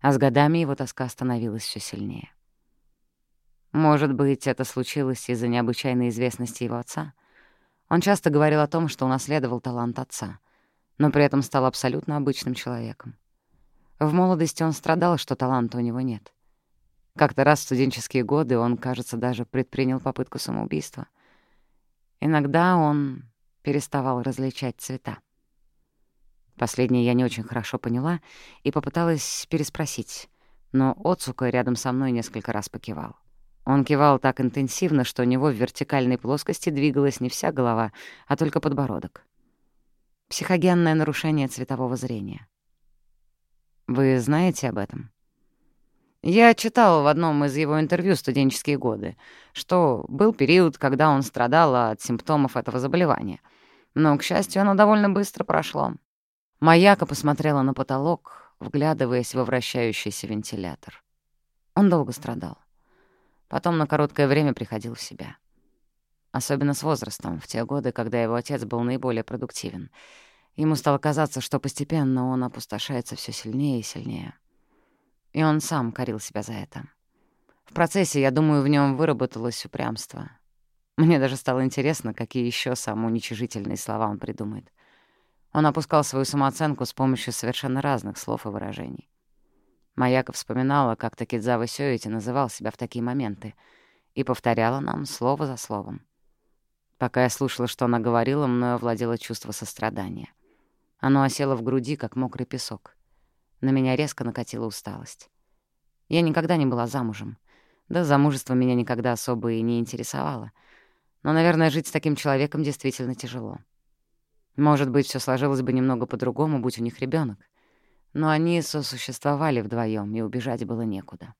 Speaker 3: А с годами его тоска становилась все сильнее. Может быть, это случилось из-за необычайной известности его отца? Он часто говорил о том, что унаследовал талант отца, но при этом стал абсолютно обычным человеком. В молодости он страдал, что таланта у него нет. Как-то раз в студенческие годы он, кажется, даже предпринял попытку самоубийства. Иногда он переставал различать цвета. Последнее я не очень хорошо поняла и попыталась переспросить, но Оцука рядом со мной несколько раз покивал. Он кивал так интенсивно, что у него в вертикальной плоскости двигалась не вся голова, а только подбородок. Психогенное нарушение цветового зрения. Вы знаете об этом? Я читал в одном из его интервью студенческие годы, что был период, когда он страдал от симптомов этого заболевания. Но, к счастью, оно довольно быстро прошло. Маяка посмотрела на потолок, вглядываясь во вращающийся вентилятор. Он долго страдал. Потом на короткое время приходил в себя. Особенно с возрастом, в те годы, когда его отец был наиболее продуктивен. Ему стало казаться, что постепенно он опустошается все сильнее и сильнее. И он сам корил себя за это. В процессе, я думаю, в нем выработалось упрямство. Мне даже стало интересно, какие еще самоуничижительные слова он придумает. Он опускал свою самооценку с помощью совершенно разных слов и выражений. Маяка вспоминала, как Такидзава Сёити называл себя в такие моменты, и повторяла нам слово за словом. Пока я слушала, что она говорила, мною овладело чувство сострадания. Оно осело в груди, как мокрый песок. На меня резко накатила усталость. Я никогда не была замужем. Да замужество меня никогда особо и не интересовало. Но, наверное, жить с таким человеком действительно тяжело. Может быть, все сложилось бы немного по-другому, будь у них ребенок. Но они сосуществовали вдвоем, и убежать было некуда.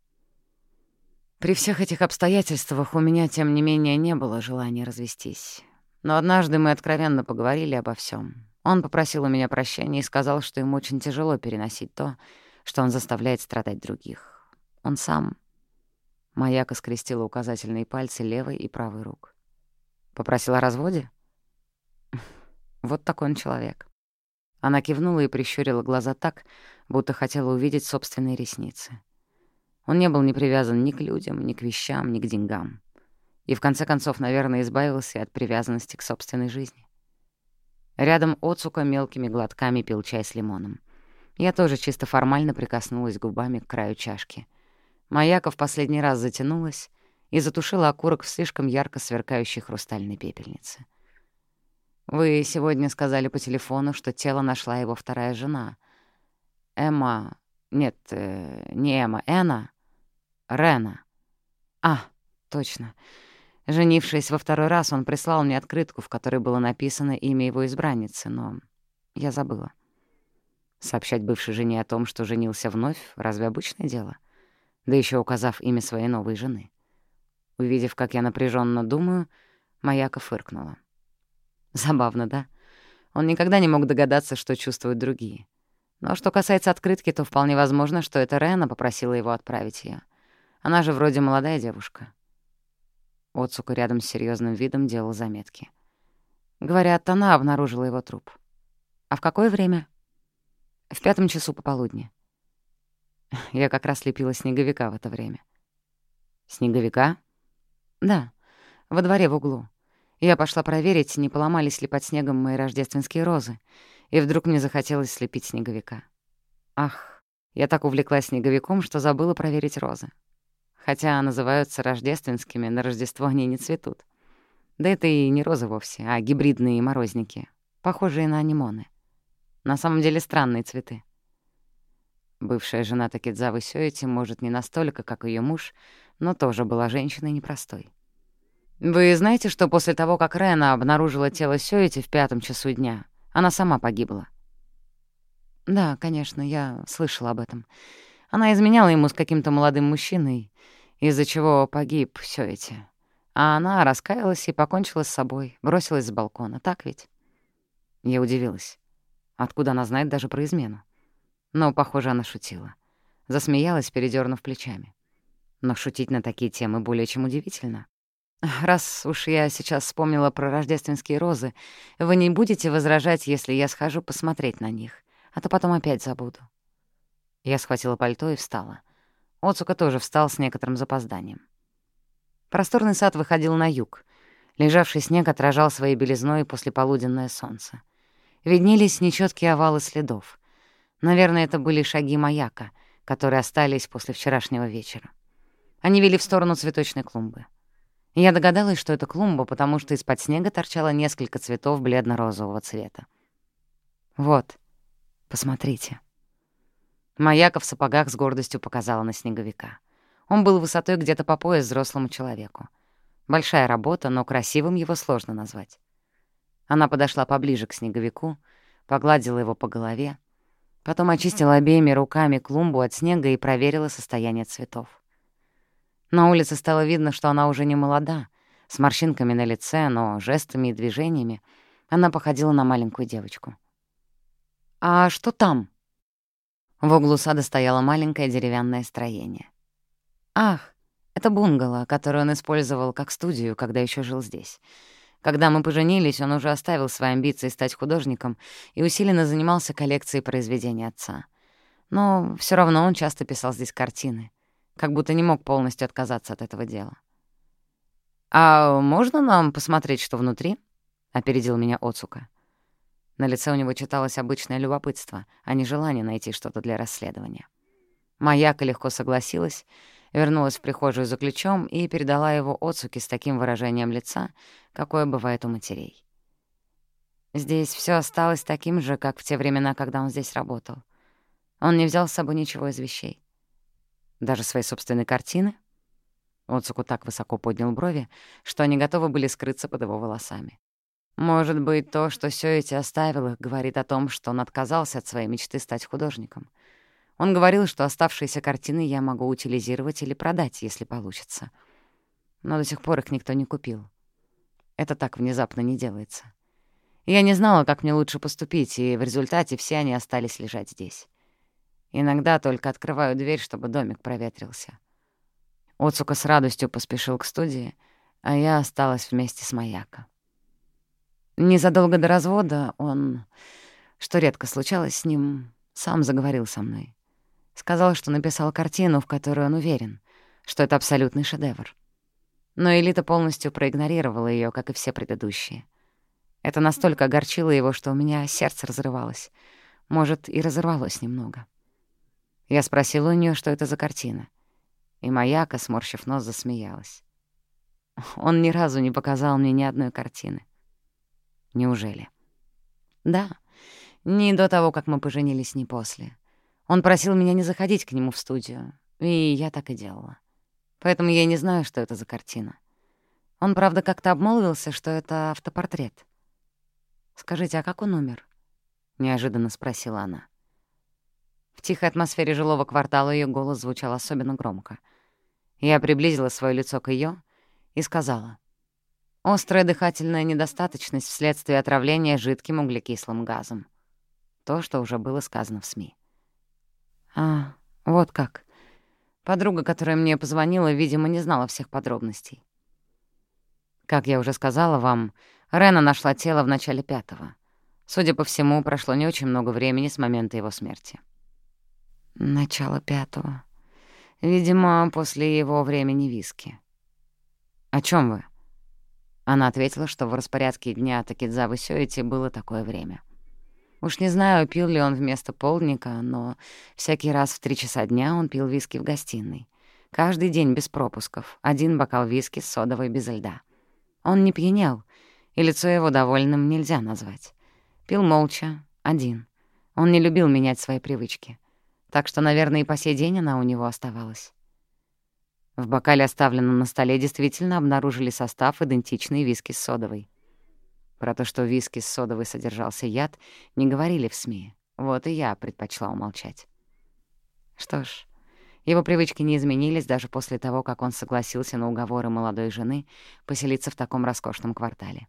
Speaker 3: При всех этих обстоятельствах у меня, тем не менее, не было желания развестись. Но однажды мы откровенно поговорили обо всем. Он попросил у меня прощения и сказал, что ему очень тяжело переносить то, что он заставляет страдать других. Он сам... Маяка скрестила указательные пальцы левой и правой рук. Попросил о разводе? Вот такой он человек. Она кивнула и прищурила глаза так, будто хотела увидеть собственные ресницы. Он не был не привязан ни к людям, ни к вещам, ни к деньгам. И в конце концов, наверное, избавился от привязанности к собственной жизни. Рядом Оцука мелкими глотками пил чай с лимоном. Я тоже чисто формально прикоснулась губами к краю чашки. Маяка в последний раз затянулась и затушила окурок в слишком ярко сверкающей хрустальной пепельнице. Вы сегодня сказали по телефону, что тело нашла его вторая жена. Эмма... Нет, э, не Эмма, Эна. Рена. А, точно. Женившись во второй раз, он прислал мне открытку, в которой было написано имя его избранницы, но я забыла. Сообщать бывшей жене о том, что женился вновь, разве обычное дело? Да еще указав имя своей новой жены. Увидев, как я напряженно думаю, Маяка фыркнула. Забавно, да? Он никогда не мог догадаться, что чувствуют другие. Но что касается открытки, то вполне возможно, что это Рена попросила его отправить ее. Она же вроде молодая девушка. Отсука рядом с серьезным видом делал заметки. Говорят, она обнаружила его труп. А в какое время? В пятом часу пополудни. Я как раз лепила снеговика в это время. Снеговика? Да, во дворе в углу. Я пошла проверить, не поломались ли под снегом мои рождественские розы, и вдруг мне захотелось слепить снеговика. Ах, я так увлеклась снеговиком, что забыла проверить розы. Хотя называются рождественскими, на Рождество они не цветут. Да это и не розы вовсе, а гибридные морозники, похожие на анимоны. На самом деле странные цветы. Бывшая жена Такидзавы Сёити, может, не настолько, как ее муж, но тоже была женщиной непростой. Вы знаете, что после того, как Рена обнаружила тело Сёити в пятом часу дня, она сама погибла? Да, конечно, я слышала об этом. Она изменяла ему с каким-то молодым мужчиной, из-за чего погиб Сёити. А она раскаялась и покончила с собой, бросилась с балкона, так ведь? Я удивилась. Откуда она знает даже про измену? Но, похоже, она шутила. Засмеялась, передернув плечами. Но шутить на такие темы более чем удивительно. Раз уж я сейчас вспомнила про рождественские розы, вы не будете возражать, если я схожу посмотреть на них, а то потом опять забуду. Я схватила пальто и встала. Оцука тоже встал с некоторым запозданием. Просторный сад выходил на юг. Лежавший снег отражал своей белизной послеполуденное солнце. Виднелись нечеткие овалы следов. Наверное, это были шаги маяка, которые остались после вчерашнего вечера. Они вели в сторону цветочной клумбы. Я догадалась, что это клумба, потому что из-под снега торчало несколько цветов бледно-розового цвета. «Вот, посмотрите». Маяка в сапогах с гордостью показала на снеговика. Он был высотой где-то по пояс взрослому человеку. Большая работа, но красивым его сложно назвать. Она подошла поближе к снеговику, погладила его по голове, потом очистила обеими руками клумбу от снега и проверила состояние цветов. На улице стало видно, что она уже не молода, с морщинками на лице, но жестами и движениями она походила на маленькую девочку. «А что там?» В углу сада стояло маленькое деревянное строение. «Ах, это бунгало, которое он использовал как студию, когда еще жил здесь. Когда мы поженились, он уже оставил свои амбиции стать художником и усиленно занимался коллекцией произведений отца. Но все равно он часто писал здесь картины как будто не мог полностью отказаться от этого дела. «А можно нам посмотреть, что внутри?» — опередил меня Оцука. На лице у него читалось обычное любопытство, а не желание найти что-то для расследования. Маяка легко согласилась, вернулась в прихожую за ключом и передала его Оцуке с таким выражением лица, какое бывает у матерей. Здесь все осталось таким же, как в те времена, когда он здесь работал. Он не взял с собой ничего из вещей. Даже свои собственные картины? Оцуку так высоко поднял брови, что они готовы были скрыться под его волосами. Может быть, то, что Сёити оставил их, говорит о том, что он отказался от своей мечты стать художником. Он говорил, что оставшиеся картины я могу утилизировать или продать, если получится. Но до сих пор их никто не купил. Это так внезапно не делается. Я не знала, как мне лучше поступить, и в результате все они остались лежать здесь. Иногда только открываю дверь, чтобы домик проветрился. Оцука с радостью поспешил к студии, а я осталась вместе с Маяко. Незадолго до развода он, что редко случалось с ним, сам заговорил со мной. Сказал, что написал картину, в которой он уверен, что это абсолютный шедевр. Но Элита полностью проигнорировала ее, как и все предыдущие. Это настолько огорчило его, что у меня сердце разрывалось. Может, и разорвалось немного. Я спросила у нее, что это за картина. И Маяка, сморщив нос, засмеялась. Он ни разу не показал мне ни одной картины. Неужели? Да, ни до того, как мы поженились, ни после. Он просил меня не заходить к нему в студию, и я так и делала. Поэтому я не знаю, что это за картина. Он, правда, как-то обмолвился, что это автопортрет. «Скажите, а как он умер?» — неожиданно спросила она. В тихой атмосфере жилого квартала ее голос звучал особенно громко. Я приблизила свое лицо к ее и сказала. «Острая дыхательная недостаточность вследствие отравления жидким углекислым газом». То, что уже было сказано в СМИ. «А, вот как». Подруга, которая мне позвонила, видимо, не знала всех подробностей. Как я уже сказала вам, Рена нашла тело в начале пятого. Судя по всему, прошло не очень много времени с момента его смерти. Начало пятого. Видимо, после его времени виски. «О чем вы?» Она ответила, что в распорядке дня Такидзавы Сёити было такое время. Уж не знаю, пил ли он вместо полдника, но всякий раз в три часа дня он пил виски в гостиной. Каждый день без пропусков, один бокал виски с содовой без льда. Он не пьянел, и лицо его довольным нельзя назвать. Пил молча, один. Он не любил менять свои привычки. Так что, наверное, и по сей день она у него оставалась. В бокале, оставленном на столе, действительно обнаружили состав, идентичный виски с содовой. Про то, что виски с содовой содержался яд, не говорили в СМИ. Вот и я предпочла умолчать. Что ж, его привычки не изменились даже после того, как он согласился на уговоры молодой жены поселиться в таком роскошном квартале.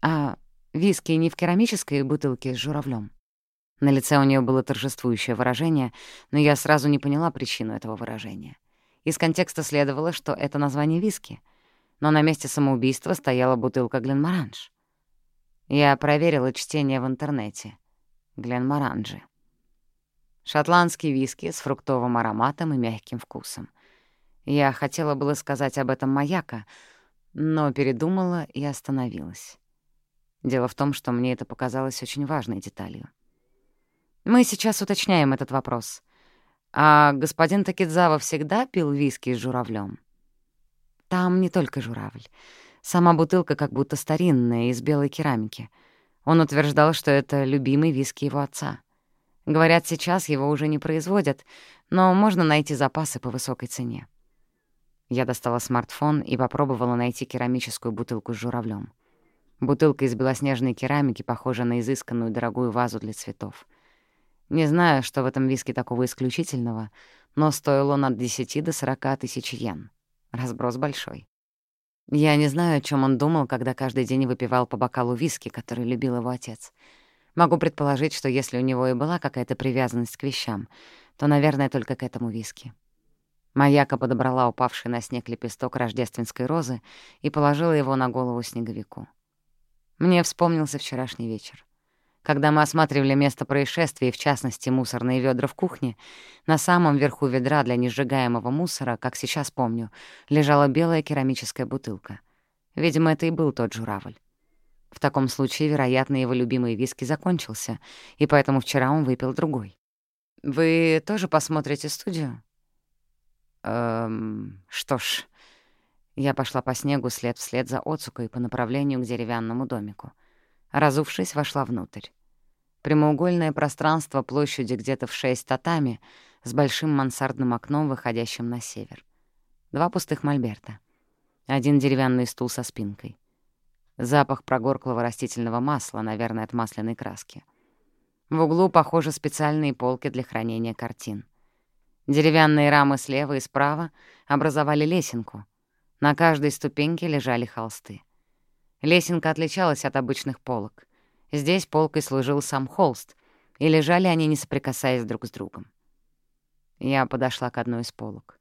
Speaker 3: А виски не в керамической бутылке с журавлем. На лице у нее было торжествующее выражение, но я сразу не поняла причину этого выражения. Из контекста следовало, что это название виски, но на месте самоубийства стояла бутылка Гленморанж. Я проверила чтение в интернете. Гленморанжи. Шотландский виски с фруктовым ароматом и мягким вкусом. Я хотела было сказать об этом маяка, но передумала и остановилась. Дело в том, что мне это показалось очень важной деталью. Мы сейчас уточняем этот вопрос. А господин Такидзава всегда пил виски с журавлем? Там не только журавль. Сама бутылка как будто старинная, из белой керамики. Он утверждал, что это любимый виски его отца. Говорят, сейчас его уже не производят, но можно найти запасы по высокой цене. Я достала смартфон и попробовала найти керамическую бутылку с журавлем. Бутылка из белоснежной керамики похожа на изысканную дорогую вазу для цветов. Не знаю, что в этом виске такого исключительного, но стоил он от 10 до 40 тысяч йен. Разброс большой. Я не знаю, о чем он думал, когда каждый день выпивал по бокалу виски, который любил его отец. Могу предположить, что если у него и была какая-то привязанность к вещам, то, наверное, только к этому виски. Маяка подобрала упавший на снег лепесток рождественской розы и положила его на голову снеговику. Мне вспомнился вчерашний вечер. Когда мы осматривали место происшествия, в частности, мусорные ведра в кухне, на самом верху ведра для несжигаемого мусора, как сейчас помню, лежала белая керамическая бутылка. Видимо, это и был тот журавль. В таком случае, вероятно, его любимый виски закончился, и поэтому вчера он выпил другой. «Вы тоже посмотрите студию?» «Эм, что ж...» Я пошла по снегу след вслед за Оцукой по направлению к деревянному домику. Разувшись, вошла внутрь. Прямоугольное пространство площадью где-то в шесть татами с большим мансардным окном, выходящим на север. Два пустых мольберта. Один деревянный стул со спинкой. Запах прогорклого растительного масла, наверное, от масляной краски. В углу, похоже, специальные полки для хранения картин. Деревянные рамы слева и справа образовали лесенку. На каждой ступеньке лежали холсты. Лесенка отличалась от обычных полок. Здесь полкой служил сам холст, и лежали они, не соприкасаясь друг с другом. Я подошла к одной из полок.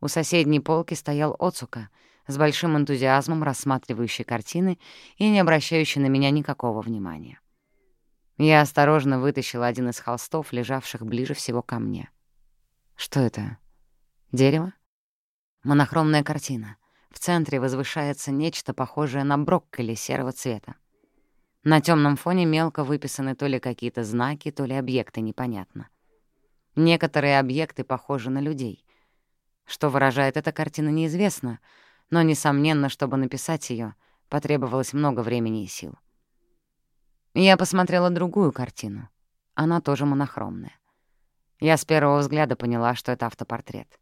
Speaker 3: У соседней полки стоял Оцука, с большим энтузиазмом рассматривающий картины и не обращающий на меня никакого внимания. Я осторожно вытащила один из холстов, лежавших ближе всего ко мне. Что это? Дерево? Монохромная картина. В центре возвышается нечто похожее на брокколи серого цвета. На темном фоне мелко выписаны то ли какие-то знаки, то ли объекты, непонятно. Некоторые объекты похожи на людей. Что выражает эта картина, неизвестно, но, несомненно, чтобы написать ее, потребовалось много времени и сил. Я посмотрела другую картину. Она тоже монохромная. Я с первого взгляда поняла, что это автопортрет.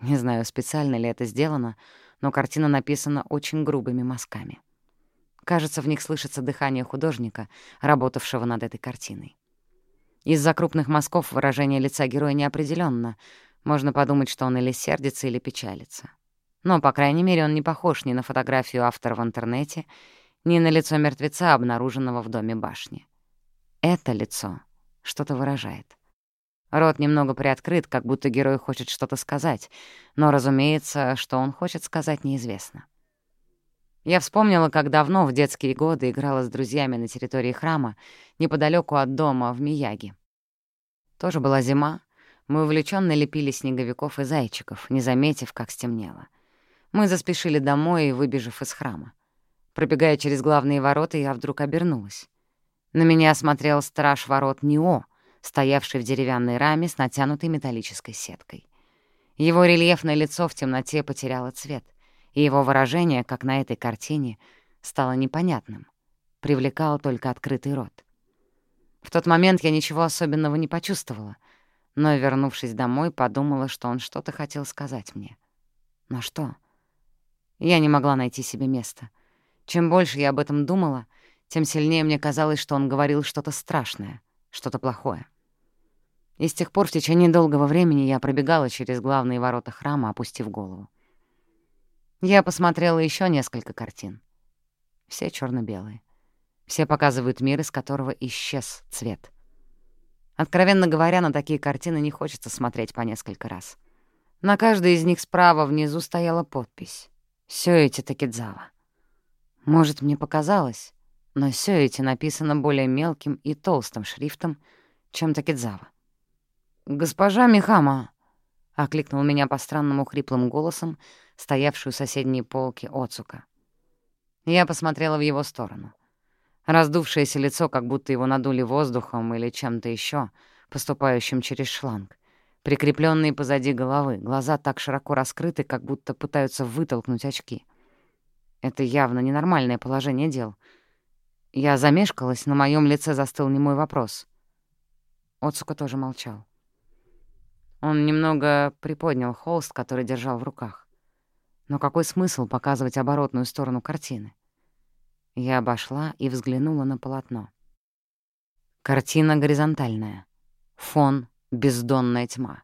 Speaker 3: Не знаю, специально ли это сделано, но картина написана очень грубыми мазками. Кажется, в них слышится дыхание художника, работавшего над этой картиной. Из-за крупных мазков выражение лица героя неопределенно. Можно подумать, что он или сердится, или печалится. Но, по крайней мере, он не похож ни на фотографию автора в интернете, ни на лицо мертвеца, обнаруженного в доме башни. Это лицо что-то выражает. Рот немного приоткрыт, как будто герой хочет что-то сказать, но, разумеется, что он хочет сказать, неизвестно. Я вспомнила, как давно в детские годы играла с друзьями на территории храма, неподалеку от дома, в Мияги. Тоже была зима, мы увлеченно лепили снеговиков и зайчиков, не заметив, как стемнело. Мы заспешили домой, выбежав из храма. Пробегая через главные ворота, я вдруг обернулась. На меня смотрел страж ворот Нио, стоявший в деревянной раме с натянутой металлической сеткой. Его рельефное лицо в темноте потеряло цвет, и его выражение, как на этой картине, стало непонятным. Привлекал только открытый рот. В тот момент я ничего особенного не почувствовала, но, вернувшись домой, подумала, что он что-то хотел сказать мне. Но что? Я не могла найти себе места. Чем больше я об этом думала, тем сильнее мне казалось, что он говорил что-то страшное, что-то плохое. И с тех пор в течение долгого времени я пробегала через главные ворота храма, опустив голову. Я посмотрела еще несколько картин. Все черно белые Все показывают мир, из которого исчез цвет. Откровенно говоря, на такие картины не хочется смотреть по несколько раз. На каждой из них справа внизу стояла подпись «Сёэти Такидзава». Может, мне показалось, но Сёэти написано более мелким и толстым шрифтом, чем Такидзава. «Госпожа Михама!» — окликнул меня по странному хриплым голосом, стоявшую у соседней полки Оцука. Я посмотрела в его сторону. Раздувшееся лицо, как будто его надули воздухом или чем-то еще, поступающим через шланг. Прикрепленные позади головы, глаза так широко раскрыты, как будто пытаются вытолкнуть очки. Это явно ненормальное положение дел. Я замешкалась, на моем лице застыл немой вопрос. Оцука тоже молчал. Он немного приподнял холст, который держал в руках. Но какой смысл показывать оборотную сторону картины? Я обошла и взглянула на полотно. Картина горизонтальная. Фон — бездонная тьма.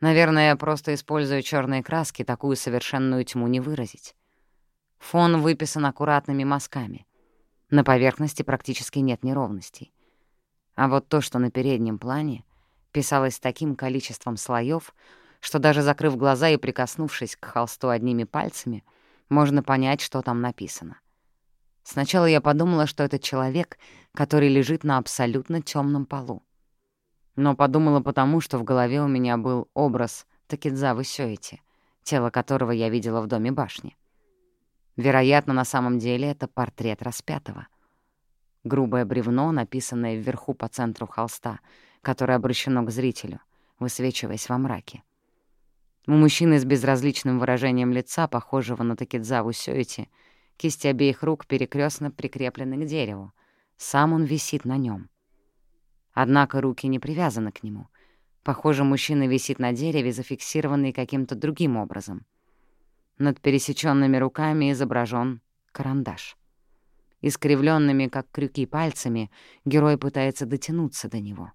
Speaker 3: Наверное, я просто использую черные краски, такую совершенную тьму не выразить. Фон выписан аккуратными мазками. На поверхности практически нет неровностей. А вот то, что на переднем плане — писалось таким количеством слоев, что даже закрыв глаза и прикоснувшись к холсту одними пальцами, можно понять, что там написано. Сначала я подумала, что это человек, который лежит на абсолютно темном полу. Но подумала потому, что в голове у меня был образ Такидзавы Сёити, тело которого я видела в доме башни. Вероятно, на самом деле это портрет распятого. Грубое бревно, написанное вверху по центру холста, которое обращено к зрителю, высвечиваясь во мраке. У мужчины с безразличным выражением лица, похожего на Такидзаву Сёити, кисти обеих рук перекрестно прикреплены к дереву. Сам он висит на нем. Однако руки не привязаны к нему. Похоже, мужчина висит на дереве, зафиксированный каким-то другим образом. Над пересеченными руками изображен карандаш. Искривленными, как крюки, пальцами герой пытается дотянуться до него.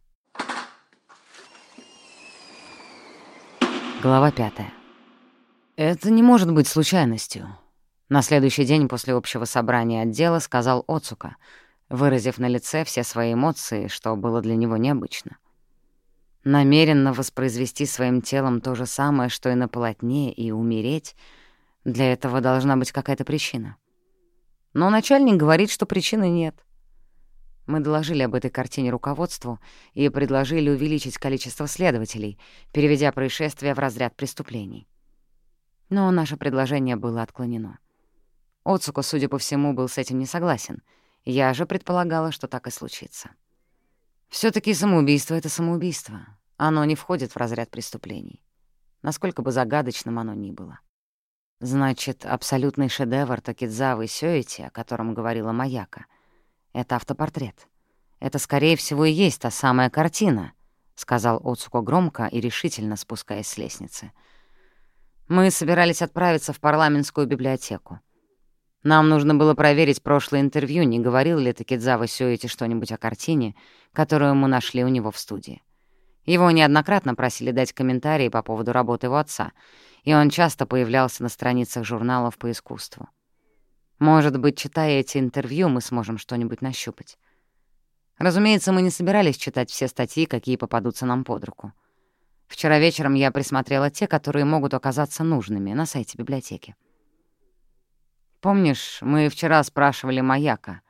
Speaker 3: Глава пятая. «Это не может быть случайностью», — на следующий день после общего собрания отдела сказал Оцука, выразив на лице все свои эмоции, что было для него необычно. Намеренно воспроизвести своим телом то же самое, что и на полотне, и умереть — для этого должна быть какая-то причина. Но начальник говорит, что причины нет. Мы доложили об этой картине руководству и предложили увеличить количество следователей, переведя происшествие в разряд преступлений. Но наше предложение было отклонено. Оцуко, судя по всему, был с этим не согласен. Я же предполагала, что так и случится. все таки самоубийство — это самоубийство. Оно не входит в разряд преступлений. Насколько бы загадочным оно ни было. Значит, абсолютный шедевр Такидзавы Сёити, о котором говорила Маяка — Это автопортрет. Это, скорее всего, и есть та самая картина, — сказал Оцуко громко и решительно спускаясь с лестницы. Мы собирались отправиться в парламентскую библиотеку. Нам нужно было проверить прошлое интервью, не говорил ли Такидзава Сёити что-нибудь о картине, которую мы нашли у него в студии. Его неоднократно просили дать комментарии по поводу работы его отца, и он часто появлялся на страницах журналов по искусству. Может быть, читая эти интервью, мы сможем что-нибудь нащупать. Разумеется, мы не собирались читать все статьи, какие попадутся нам под руку. Вчера вечером я присмотрела те, которые могут оказаться нужными на сайте библиотеки. Помнишь, мы вчера спрашивали Маяка.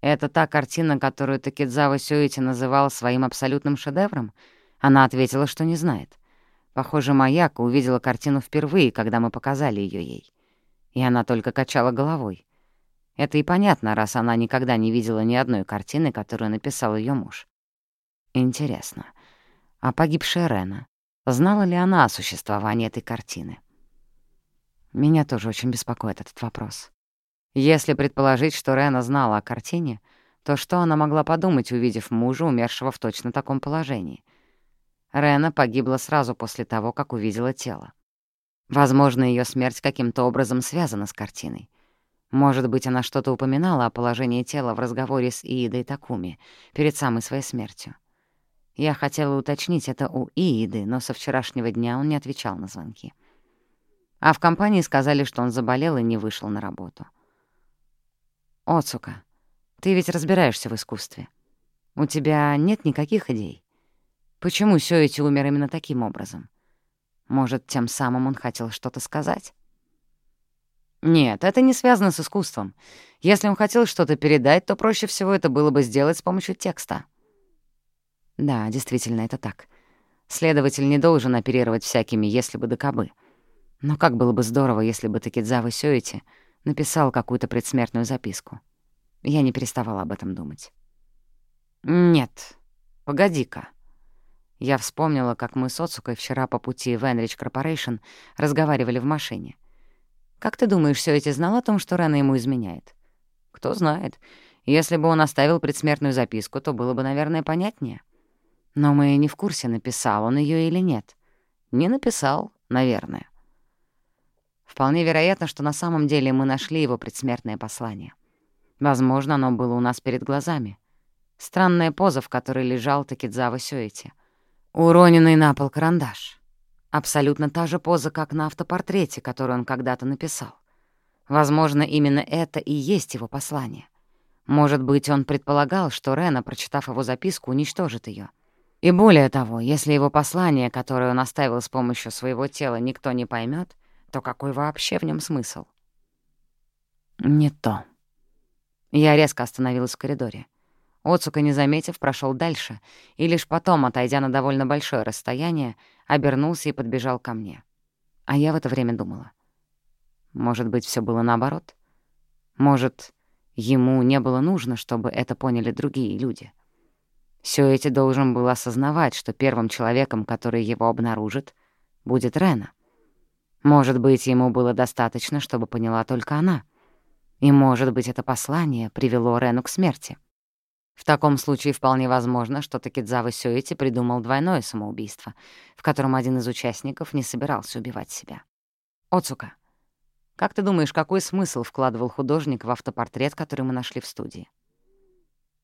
Speaker 3: Это та картина, которую Такидзава Сёити называл своим абсолютным шедевром? Она ответила, что не знает. Похоже, Маяка увидела картину впервые, когда мы показали ее ей. И она только качала головой. Это и понятно, раз она никогда не видела ни одной картины, которую написал ее муж. Интересно, а погибшая Рена, знала ли она о существовании этой картины? Меня тоже очень беспокоит этот вопрос. Если предположить, что Рена знала о картине, то что она могла подумать, увидев мужа, умершего в точно таком положении? Рена погибла сразу после того, как увидела тело. Возможно, ее смерть каким-то образом связана с картиной. Может быть, она что-то упоминала о положении тела в разговоре с Иидой Такуми перед самой своей смертью. Я хотела уточнить это у Ииды, но со вчерашнего дня он не отвечал на звонки. А в компании сказали, что он заболел и не вышел на работу. «Оцука, ты ведь разбираешься в искусстве. У тебя нет никаких идей? Почему Сёити умер именно таким образом? Может, тем самым он хотел что-то сказать?» «Нет, это не связано с искусством. Если он хотел что-то передать, то проще всего это было бы сделать с помощью текста». «Да, действительно, это так. Следователь не должен оперировать всякими «если бы да кабы». Но как было бы здорово, если бы Такидзава Сёити написал какую-то предсмертную записку. Я не переставала об этом думать. «Нет, погоди-ка». Я вспомнила, как мы с Оцукой вчера по пути в Энрич Корпорейшн разговаривали в машине. «Как ты думаешь, Сёити знал о том, что Рена ему изменяет?» «Кто знает. Если бы он оставил предсмертную записку, то было бы, наверное, понятнее. Но мы не в курсе, написал он ее или нет. Не написал, наверное. Вполне вероятно, что на самом деле мы нашли его предсмертное послание. Возможно, оно было у нас перед глазами. Странная поза, в которой лежал Такидзава Сёити. Уроненный на пол карандаш. Абсолютно та же поза, как на автопортрете, который он когда-то написал. Возможно, именно это и есть его послание. Может быть, он предполагал, что Рена, прочитав его записку, уничтожит ее. И более того, если его послание, которое он оставил с помощью своего тела, никто не поймет, то какой вообще в нем смысл? Не то. Я резко остановилась в коридоре. Оцука, не заметив, прошел дальше, и лишь потом, отойдя на довольно большое расстояние, обернулся и подбежал ко мне. А я в это время думала. Может быть, все было наоборот? Может, ему не было нужно, чтобы это поняли другие люди? Сёэти должен был осознавать, что первым человеком, который его обнаружит, будет Рена. Может быть, ему было достаточно, чтобы поняла только она. И, может быть, это послание привело Рену к смерти. В таком случае вполне возможно, что Такидзава Сёити придумал двойное самоубийство, в котором один из участников не собирался убивать себя. Оцука, как ты думаешь, какой смысл вкладывал художник в автопортрет, который мы нашли в студии?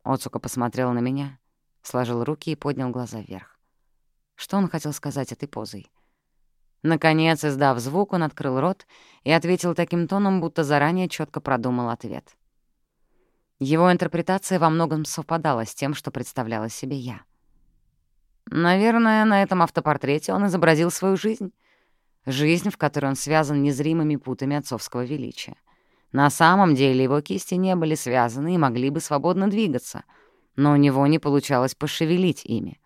Speaker 3: Оцука посмотрел на меня, сложил руки и поднял глаза вверх. Что он хотел сказать этой позой? Наконец, издав звук, он открыл рот и ответил таким тоном, будто заранее четко продумал ответ. Его интерпретация во многом совпадала с тем, что представляла себе я. Наверное, на этом автопортрете он изобразил свою жизнь. Жизнь, в которой он связан незримыми путами отцовского величия. На самом деле его кисти не были связаны и могли бы свободно двигаться, но у него не получалось пошевелить ими.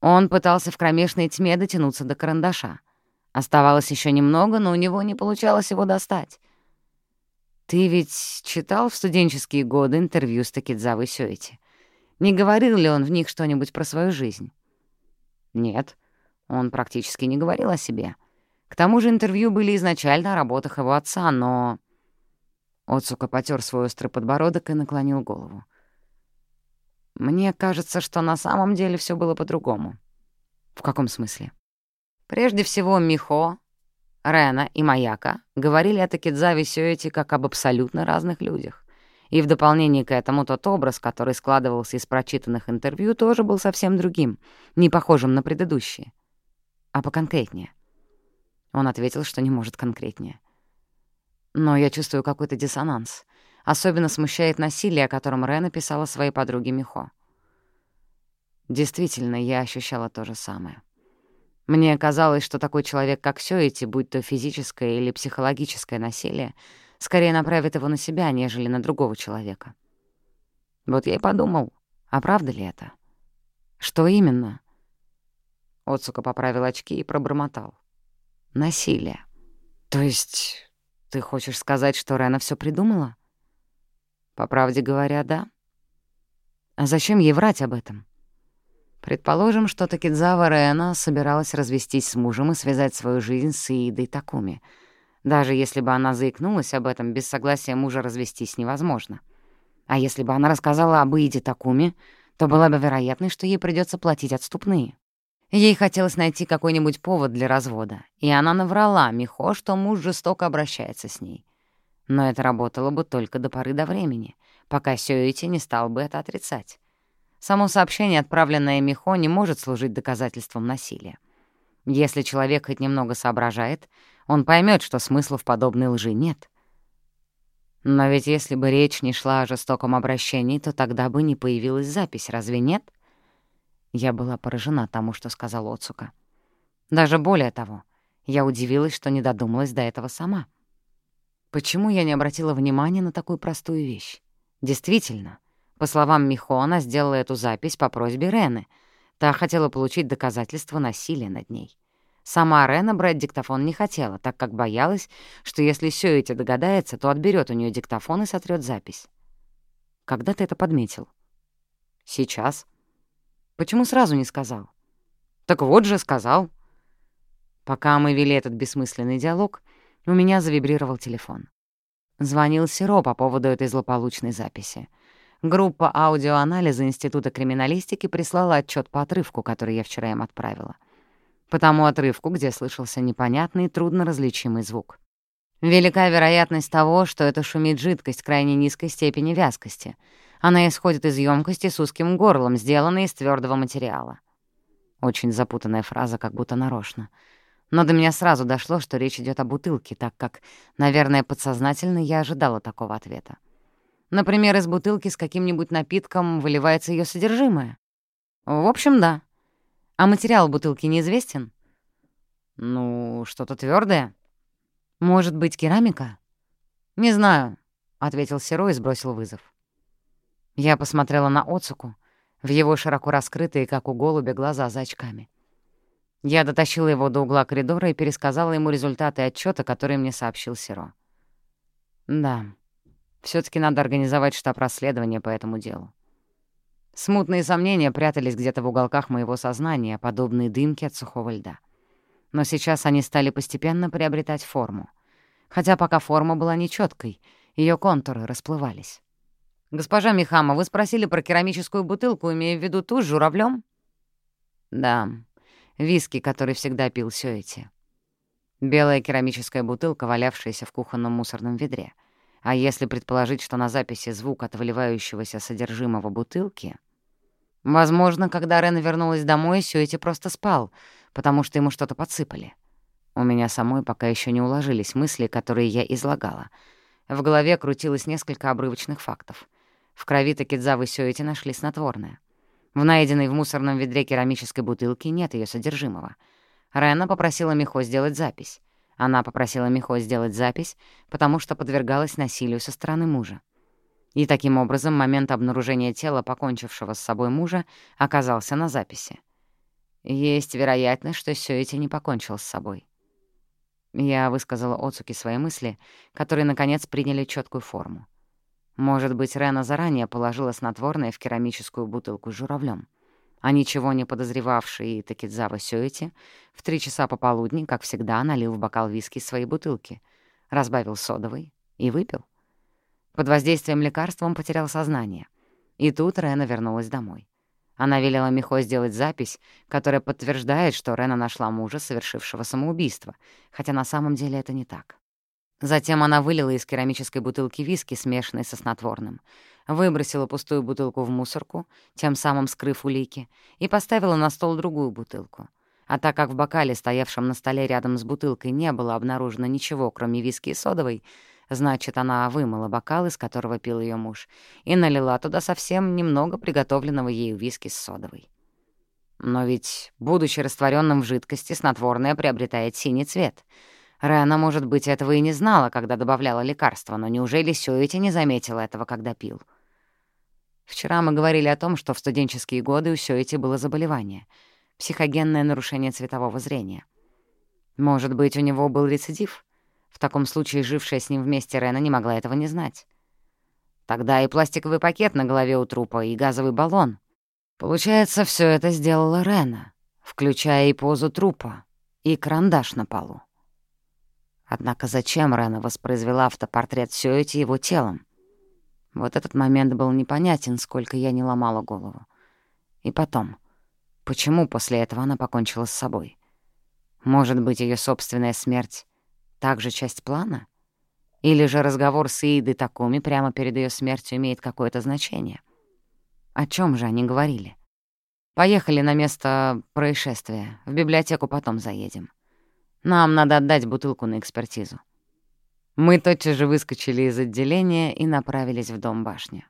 Speaker 3: Он пытался в кромешной тьме дотянуться до карандаша — Оставалось еще немного, но у него не получалось его достать. Ты ведь читал в студенческие годы интервью с Такидзавой Сёити? Не говорил ли он в них что-нибудь про свою жизнь? Нет, он практически не говорил о себе. К тому же интервью были изначально о работах его отца, но... Оцука потер свой острый подбородок и наклонил голову. Мне кажется, что на самом деле все было по-другому. В каком смысле? Прежде всего, Михо, Рена и Маяка говорили о Такидзаве Сёэти как об абсолютно разных людях. И в дополнение к этому тот образ, который складывался из прочитанных интервью, тоже был совсем другим, не похожим на предыдущие. А поконкретнее. Он ответил, что не может конкретнее. Но я чувствую какой-то диссонанс. Особенно смущает насилие, о котором Рена писала своей подруге Михо. Действительно, я ощущала то же самое. Мне казалось, что такой человек, как Сёэти, будь то физическое или психологическое насилие, скорее направит его на себя, нежели на другого человека. Вот я и подумал, а правда ли это? Что именно? Отсука поправил очки и пробормотал. Насилие. То есть ты хочешь сказать, что Рена все придумала? По правде говоря, да. А зачем ей врать об этом? Предположим, что Такидзава Рена собиралась развестись с мужем и связать свою жизнь с Иидой Такуми. Даже если бы она заикнулась об этом, без согласия мужа развестись невозможно. А если бы она рассказала об Ииде Такуми, то была бы вероятность, что ей придется платить отступные. Ей хотелось найти какой-нибудь повод для развода, и она наврала Михо, что муж жестоко обращается с ней. Но это работало бы только до поры до времени, пока Сёити не стал бы это отрицать. Само сообщение, отправленное Михо, не может служить доказательством насилия. Если человек хоть немного соображает, он поймет, что смысла в подобной лжи нет. Но ведь если бы речь не шла о жестоком обращении, то тогда бы не появилась запись, разве нет? Я была поражена тому, что сказал Оцука. Даже более того, я удивилась, что не додумалась до этого сама. Почему я не обратила внимания на такую простую вещь? Действительно, по словам Михо, она сделала эту запись по просьбе Рены. Та хотела получить доказательства насилия над ней. Сама Рена брать диктофон не хотела, так как боялась, что если Сёити догадается, то отберет у нее диктофон и сотрет запись. Когда ты это подметил? Сейчас. Почему сразу не сказал? Так вот же сказал. Пока мы вели этот бессмысленный диалог, у меня завибрировал телефон. Звонил Сиро по поводу этой злополучной записи. Группа аудиоанализа Института криминалистики прислала отчет по отрывку, который я вчера им отправила. По тому отрывку, где слышался непонятный, трудно различимый звук. Велика вероятность того, что это шумит жидкость крайне низкой степени вязкости. Она исходит из емкости с узким горлом, сделанной из твердого материала. Очень запутанная фраза, как будто нарочно. Но до меня сразу дошло, что речь идет о бутылке, так как, наверное, подсознательно я ожидала такого ответа. Например, из бутылки с каким-нибудь напитком выливается ее содержимое. В общем, да. А материал бутылки неизвестен? Ну, что-то твердое. Может быть, керамика? Не знаю, ответил Серо и сбросил вызов. Я посмотрела на Оцуку, в его широко раскрытые, как у голубя, глаза за очками. Я дотащила его до угла коридора и пересказала ему результаты отчета, который мне сообщил Серо. Да, все таки надо организовать штаб расследования по этому делу. Смутные сомнения прятались где-то в уголках моего сознания, подобные дымки от сухого льда. Но сейчас они стали постепенно приобретать форму. Хотя пока форма была нечеткой, ее контуры расплывались. «Госпожа Михама, вы спросили про керамическую бутылку, имея в виду ту с журавлем? «Да, виски, который всегда пил Сёэти. Белая керамическая бутылка, валявшаяся в кухонном мусорном ведре — а если предположить, что на записи звук от выливающегося содержимого бутылки... Возможно, когда Рена вернулась домой, Сюэти просто спал, потому что ему что-то подсыпали. У меня самой пока еще не уложились мысли, которые я излагала. В голове крутилось несколько обрывочных фактов. В крови Такидзавы Сюэти нашли снотворное. В найденной в мусорном ведре керамической бутылке нет ее содержимого. Рена попросила Михо сделать запись. Она попросила Михо сделать запись, потому что подвергалась насилию со стороны мужа. И таким образом момент обнаружения тела покончившего с собой мужа оказался на записи. Есть вероятность, что Сёити не покончил с собой. Я высказала Оцуки свои мысли, которые, наконец, приняли четкую форму. Может быть, Рена заранее положила снотворное в керамическую бутылку с журавлем а ничего не подозревавший Такидзава Сёэти в три часа пополудни, как всегда, налил в бокал виски из своей бутылки, разбавил содовой и выпил. Под воздействием лекарства он потерял сознание. И тут Рена вернулась домой. Она велела Михо сделать запись, которая подтверждает, что Рена нашла мужа, совершившего самоубийство, хотя на самом деле это не так. Затем она вылила из керамической бутылки виски, смешанной со снотворным, выбросила пустую бутылку в мусорку, тем самым скрыв улики, и поставила на стол другую бутылку. А так как в бокале, стоявшем на столе рядом с бутылкой, не было обнаружено ничего, кроме виски и содовой, значит, она вымыла бокал, из которого пил ее муж, и налила туда совсем немного приготовленного ею виски с содовой. Но ведь, будучи растворенным в жидкости, снотворное приобретает синий цвет. Рена, может быть, этого и не знала, когда добавляла лекарство, но неужели Сюэти не заметила этого, когда пил? Вчера мы говорили о том, что в студенческие годы у Сюэти было заболевание — психогенное нарушение цветового зрения. Может быть, у него был рецидив? В таком случае жившая с ним вместе Рена не могла этого не знать. Тогда и пластиковый пакет на голове у трупа, и газовый баллон. Получается, все это сделала Рена, включая и позу трупа, и карандаш на полу. Однако зачем Рена воспроизвела автопортрет Сёэти его телом? Вот этот момент был непонятен, сколько я не ломала голову. И потом, Почему после этого она покончила с собой? Может быть, ее собственная смерть — также часть плана? Или же разговор с Иидой Такуми прямо перед ее смертью имеет какое-то значение? О чем же они говорили? Поехали на место происшествия. В библиотеку потом заедем. Нам надо отдать бутылку на экспертизу. Мы тотчас же выскочили из отделения и направились в дом башни.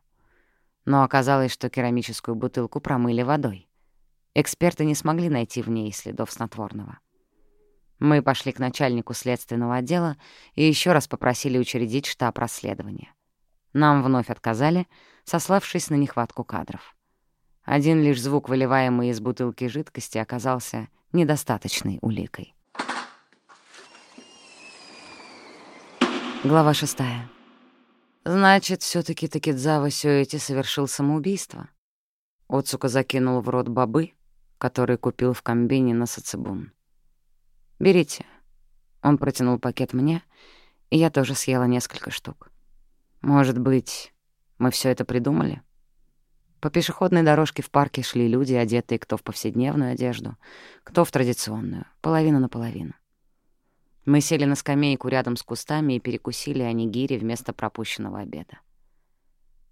Speaker 3: Но оказалось, что керамическую бутылку промыли водой. Эксперты не смогли найти в ней следов снотворного. Мы пошли к начальнику следственного отдела и еще раз попросили учредить штаб расследования. Нам вновь отказали, сославшись на нехватку кадров. Один лишь звук, выливаемый из бутылки жидкости, оказался недостаточной уликой. Глава шестая. Значит, все таки Такидзава Сёэти совершил самоубийство. Оцука закинул в рот бобы, который купил в комбине на Сацебун. «Берите». Он протянул пакет мне, и я тоже съела несколько штук. «Может быть, мы все это придумали?» По пешеходной дорожке в парке шли люди, одетые кто в повседневную одежду, кто в традиционную, половина на половину. Мы сели на скамейку рядом с кустами и перекусили анигири вместо пропущенного обеда.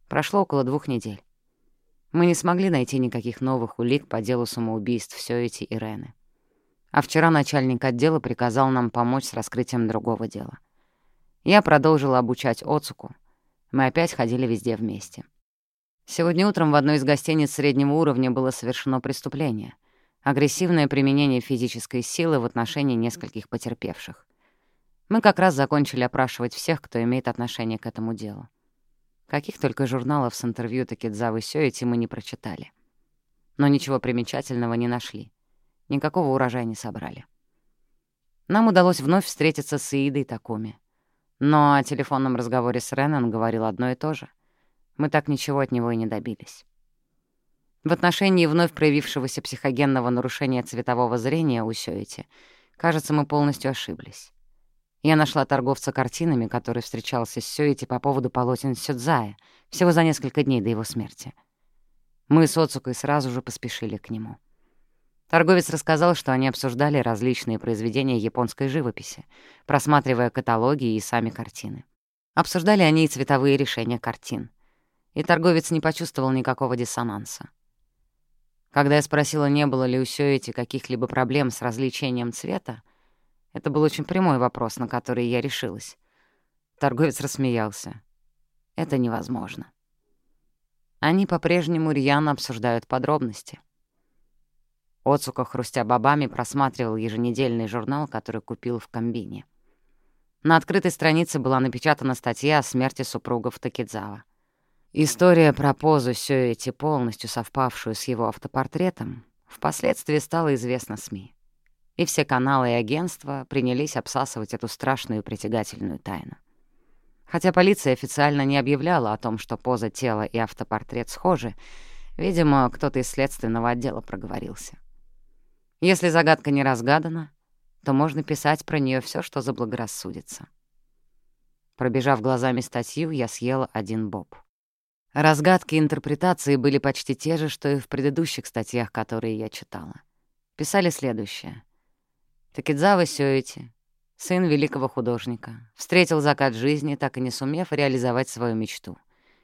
Speaker 3: Прошло около двух недель. Мы не смогли найти никаких новых улик по делу самоубийств все эти Ирены. А вчера начальник отдела приказал нам помочь с раскрытием другого дела. Я продолжила обучать Оцуку. Мы опять ходили везде вместе. Сегодня утром в одной из гостиниц среднего уровня было совершено преступление — агрессивное применение физической силы в отношении нескольких потерпевших. Мы как раз закончили опрашивать всех, кто имеет отношение к этому делу. Каких только журналов с интервью Такидзавы Сёити мы не прочитали. Но ничего примечательного не нашли. Никакого урожая не собрали. Нам удалось вновь встретиться с Иидой Такуми. Но о телефонном разговоре с Рен он говорил одно и то же. Мы так ничего от него и не добились. В отношении вновь проявившегося психогенного нарушения цветового зрения у Сёити, кажется, мы полностью ошиблись. Я нашла торговца картинами, который встречался с Сёити по поводу полотен Сюдзая всего за несколько дней до его смерти. Мы с Оцукой сразу же поспешили к нему. Торговец рассказал, что они обсуждали различные произведения японской живописи, просматривая каталоги и сами картины. Обсуждали они и цветовые решения картин. И торговец не почувствовал никакого диссонанса. Когда я спросила, не было ли у Сёити каких-либо проблем с развлечением цвета, это был очень прямой вопрос, на который я решилась. Торговец рассмеялся. Это невозможно. Они по-прежнему рьяно обсуждают подробности. Оцука, хрустя бобами, просматривал еженедельный журнал, который купил в комбине. На открытой странице была напечатана статья о смерти супругов Такидзава. История про позу Сёэти, полностью совпавшую с его автопортретом, впоследствии стала известна СМИ и все каналы и агентства принялись обсасывать эту страшную притягательную тайну. Хотя полиция официально не объявляла о том, что поза тела и автопортрет схожи, видимо, кто-то из следственного отдела проговорился. Если загадка не разгадана, то можно писать про нее все, что заблагорассудится. Пробежав глазами статью, я съела один боб. Разгадки интерпретации были почти те же, что и в предыдущих статьях, которые я читала. Писали следующее. Такидзава Сёити, сын великого художника, встретил закат жизни, так и не сумев реализовать свою мечту.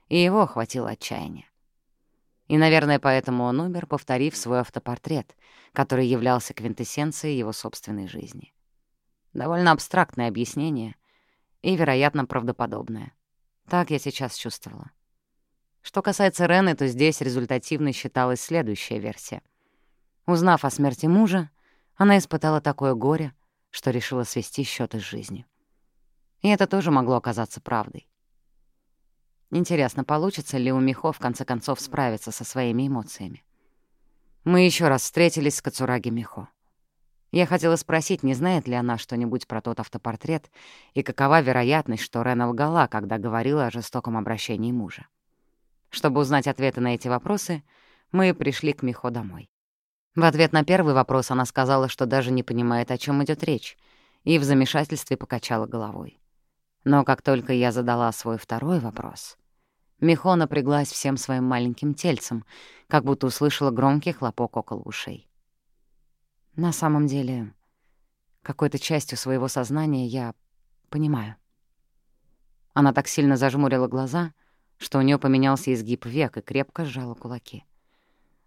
Speaker 3: И его охватило отчаяние. И, наверное, поэтому он умер, повторив свой автопортрет, который являлся квинтэссенцией его собственной жизни. Довольно абстрактное объяснение и, вероятно, правдоподобное. Так я сейчас чувствовала. Что касается Рены, то здесь результативной считалась следующая версия. Узнав о смерти мужа, она испытала такое горе, что решила свести счеты с жизнью. И это тоже могло оказаться правдой. Интересно, получится ли у Михо в конце концов справиться со своими эмоциями. Мы еще раз встретились с Кацураги Михо. Я хотела спросить, не знает ли она что-нибудь про тот автопортрет и какова вероятность, что Рена лгала, когда говорила о жестоком обращении мужа. Чтобы узнать ответы на эти вопросы, мы пришли к Михо домой. В ответ на первый вопрос она сказала, что даже не понимает, о чем идет речь, и в замешательстве покачала головой. Но как только я задала свой второй вопрос, Михо напряглась всем своим маленьким тельцем, как будто услышала громкий хлопок около ушей. На самом деле, какой-то частью своего сознания я понимаю. Она так сильно зажмурила глаза, что у нее поменялся изгиб век и крепко сжала кулаки.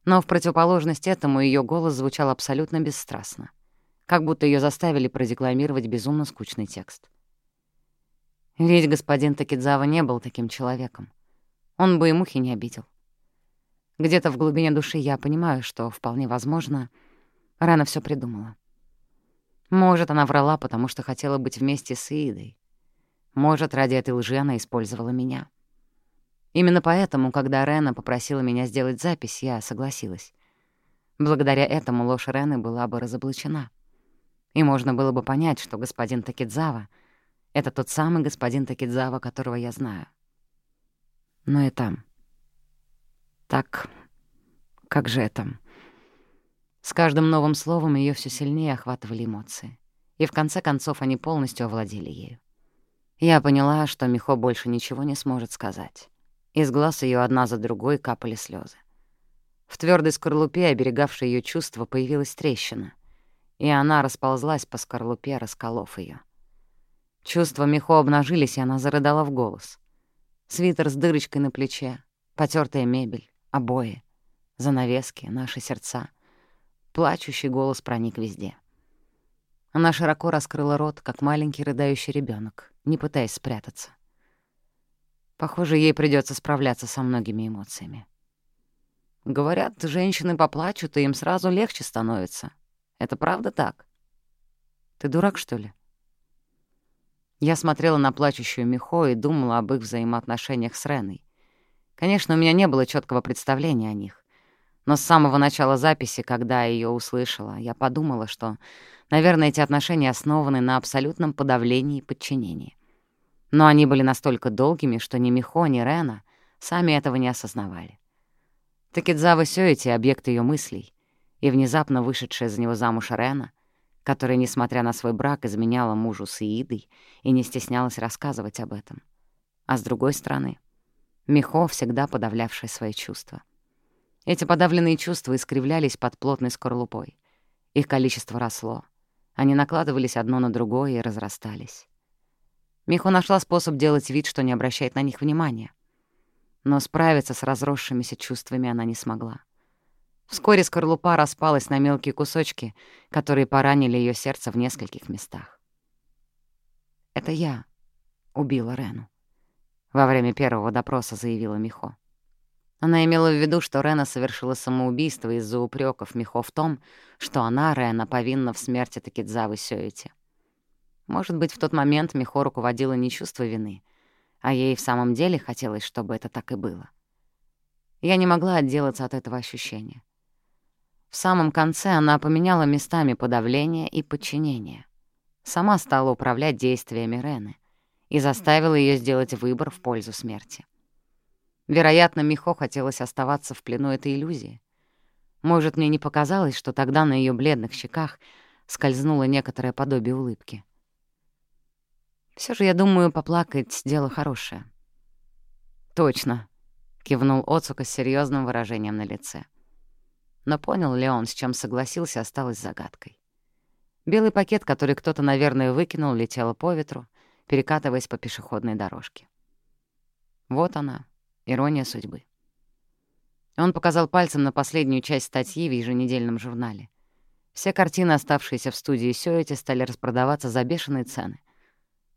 Speaker 3: Но в противоположность этому ее голос звучал абсолютно бесстрастно, как будто ее заставили продекламировать безумно скучный текст. Ведь господин Такидзава не был таким человеком. Он бы и мухи не обидел. Где-то в глубине души я понимаю, что, вполне возможно, Рана все придумала. Может, она врала, потому что хотела быть вместе с Иидой. Может, ради этой лжи она использовала меня. Именно поэтому, когда Рена попросила меня сделать запись, я согласилась. Благодаря этому ложь Рены была бы разоблачена. И можно было бы понять, что господин Такидзава — это тот самый господин Такидзава, которого я знаю но и там. Так, как же это? С каждым новым словом ее все сильнее охватывали эмоции, и в конце концов они полностью овладели ею. Я поняла, что Михо больше ничего не сможет сказать. Из глаз ее одна за другой капали слезы. В твердой скорлупе, оберегавшей ее чувства, появилась трещина, и она расползлась по скорлупе, расколов ее. Чувства Михо обнажились, и она зарыдала в голос. Свитер с дырочкой на плече, потертая мебель, обои, занавески, наши сердца. Плачущий голос проник везде. Она широко раскрыла рот, как маленький рыдающий ребенок, не пытаясь спрятаться. Похоже, ей придется справляться со многими эмоциями. Говорят, женщины поплачут, и им сразу легче становится. Это правда так? Ты дурак, что ли? Я смотрела на плачущую Михо и думала об их взаимоотношениях с Реной. Конечно, у меня не было четкого представления о них. Но с самого начала записи, когда я ее услышала, я подумала, что, наверное, эти отношения основаны на абсолютном подавлении и подчинении. Но они были настолько долгими, что ни Михо, ни Рена сами этого не осознавали. Такидзава эти объект ее мыслей, и внезапно вышедшая за него замуж Рена — которая, несмотря на свой брак, изменяла мужу с Иидой и не стеснялась рассказывать об этом. А с другой стороны, Михо, всегда подавлявший свои чувства. Эти подавленные чувства искривлялись под плотной скорлупой. Их количество росло. Они накладывались одно на другое и разрастались. Михо нашла способ делать вид, что не обращает на них внимания. Но справиться с разросшимися чувствами она не смогла. Вскоре скорлупа распалась на мелкие кусочки, которые поранили ее сердце в нескольких местах. «Это я убила Рену», — во время первого допроса заявила Михо. Она имела в виду, что Рена совершила самоубийство из-за упреков Михо в том, что она, Рена, повинна в смерти Такидзавы Сёити. Может быть, в тот момент Михо руководила не чувство вины, а ей в самом деле хотелось, чтобы это так и было. Я не могла отделаться от этого ощущения. В самом конце она поменяла местами подавление и подчинение. Сама стала управлять действиями Рены и заставила ее сделать выбор в пользу смерти. Вероятно, Михо хотелось оставаться в плену этой иллюзии. Может, мне не показалось, что тогда на ее бледных щеках скользнуло некоторое подобие улыбки. Все же, я думаю, поплакать — дело хорошее. Точно. — кивнул Оцука с серьезным выражением на лице. Но понял ли он, с чем согласился, осталось загадкой. Белый пакет, который кто-то, наверное, выкинул, летел по ветру, перекатываясь по пешеходной дорожке. Вот она, ирония судьбы. Он показал пальцем на последнюю часть статьи в еженедельном журнале. Все картины, оставшиеся в студии Сёэти, стали распродаваться за бешеные цены.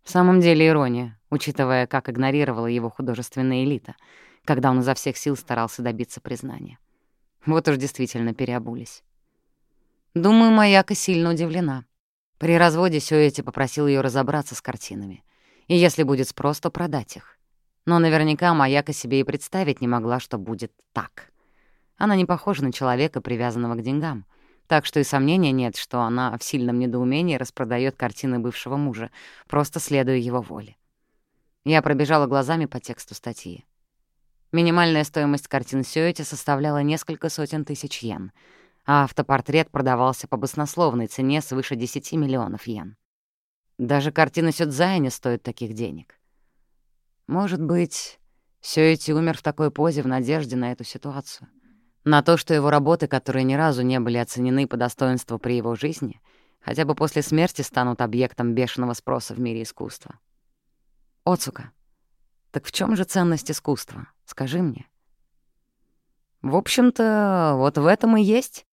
Speaker 3: В самом деле ирония, учитывая, как игнорировала его художественная элита, когда он изо всех сил старался добиться признания. Вот уж действительно переобулись. Думаю, Маяка сильно удивлена. При разводе Сёэти попросил ее разобраться с картинами. И если будет спрос, то продать их. Но наверняка Маяка себе и представить не могла, что будет так. Она не похожа на человека, привязанного к деньгам. Так что и сомнения нет, что она в сильном недоумении распродает картины бывшего мужа, просто следуя его воле. Я пробежала глазами по тексту статьи. Минимальная стоимость картин Сёэти составляла несколько сотен тысяч йен — а автопортрет продавался по баснословной цене свыше 10 миллионов йен. Даже картина Сюдзая не стоит таких денег. Может быть, Сёэти умер в такой позе в надежде на эту ситуацию. На то, что его работы, которые ни разу не были оценены по достоинству при его жизни, хотя бы после смерти станут объектом бешеного спроса в мире искусства. Оцука, так в чем же ценность искусства? Скажи мне. В общем-то, вот в этом и есть.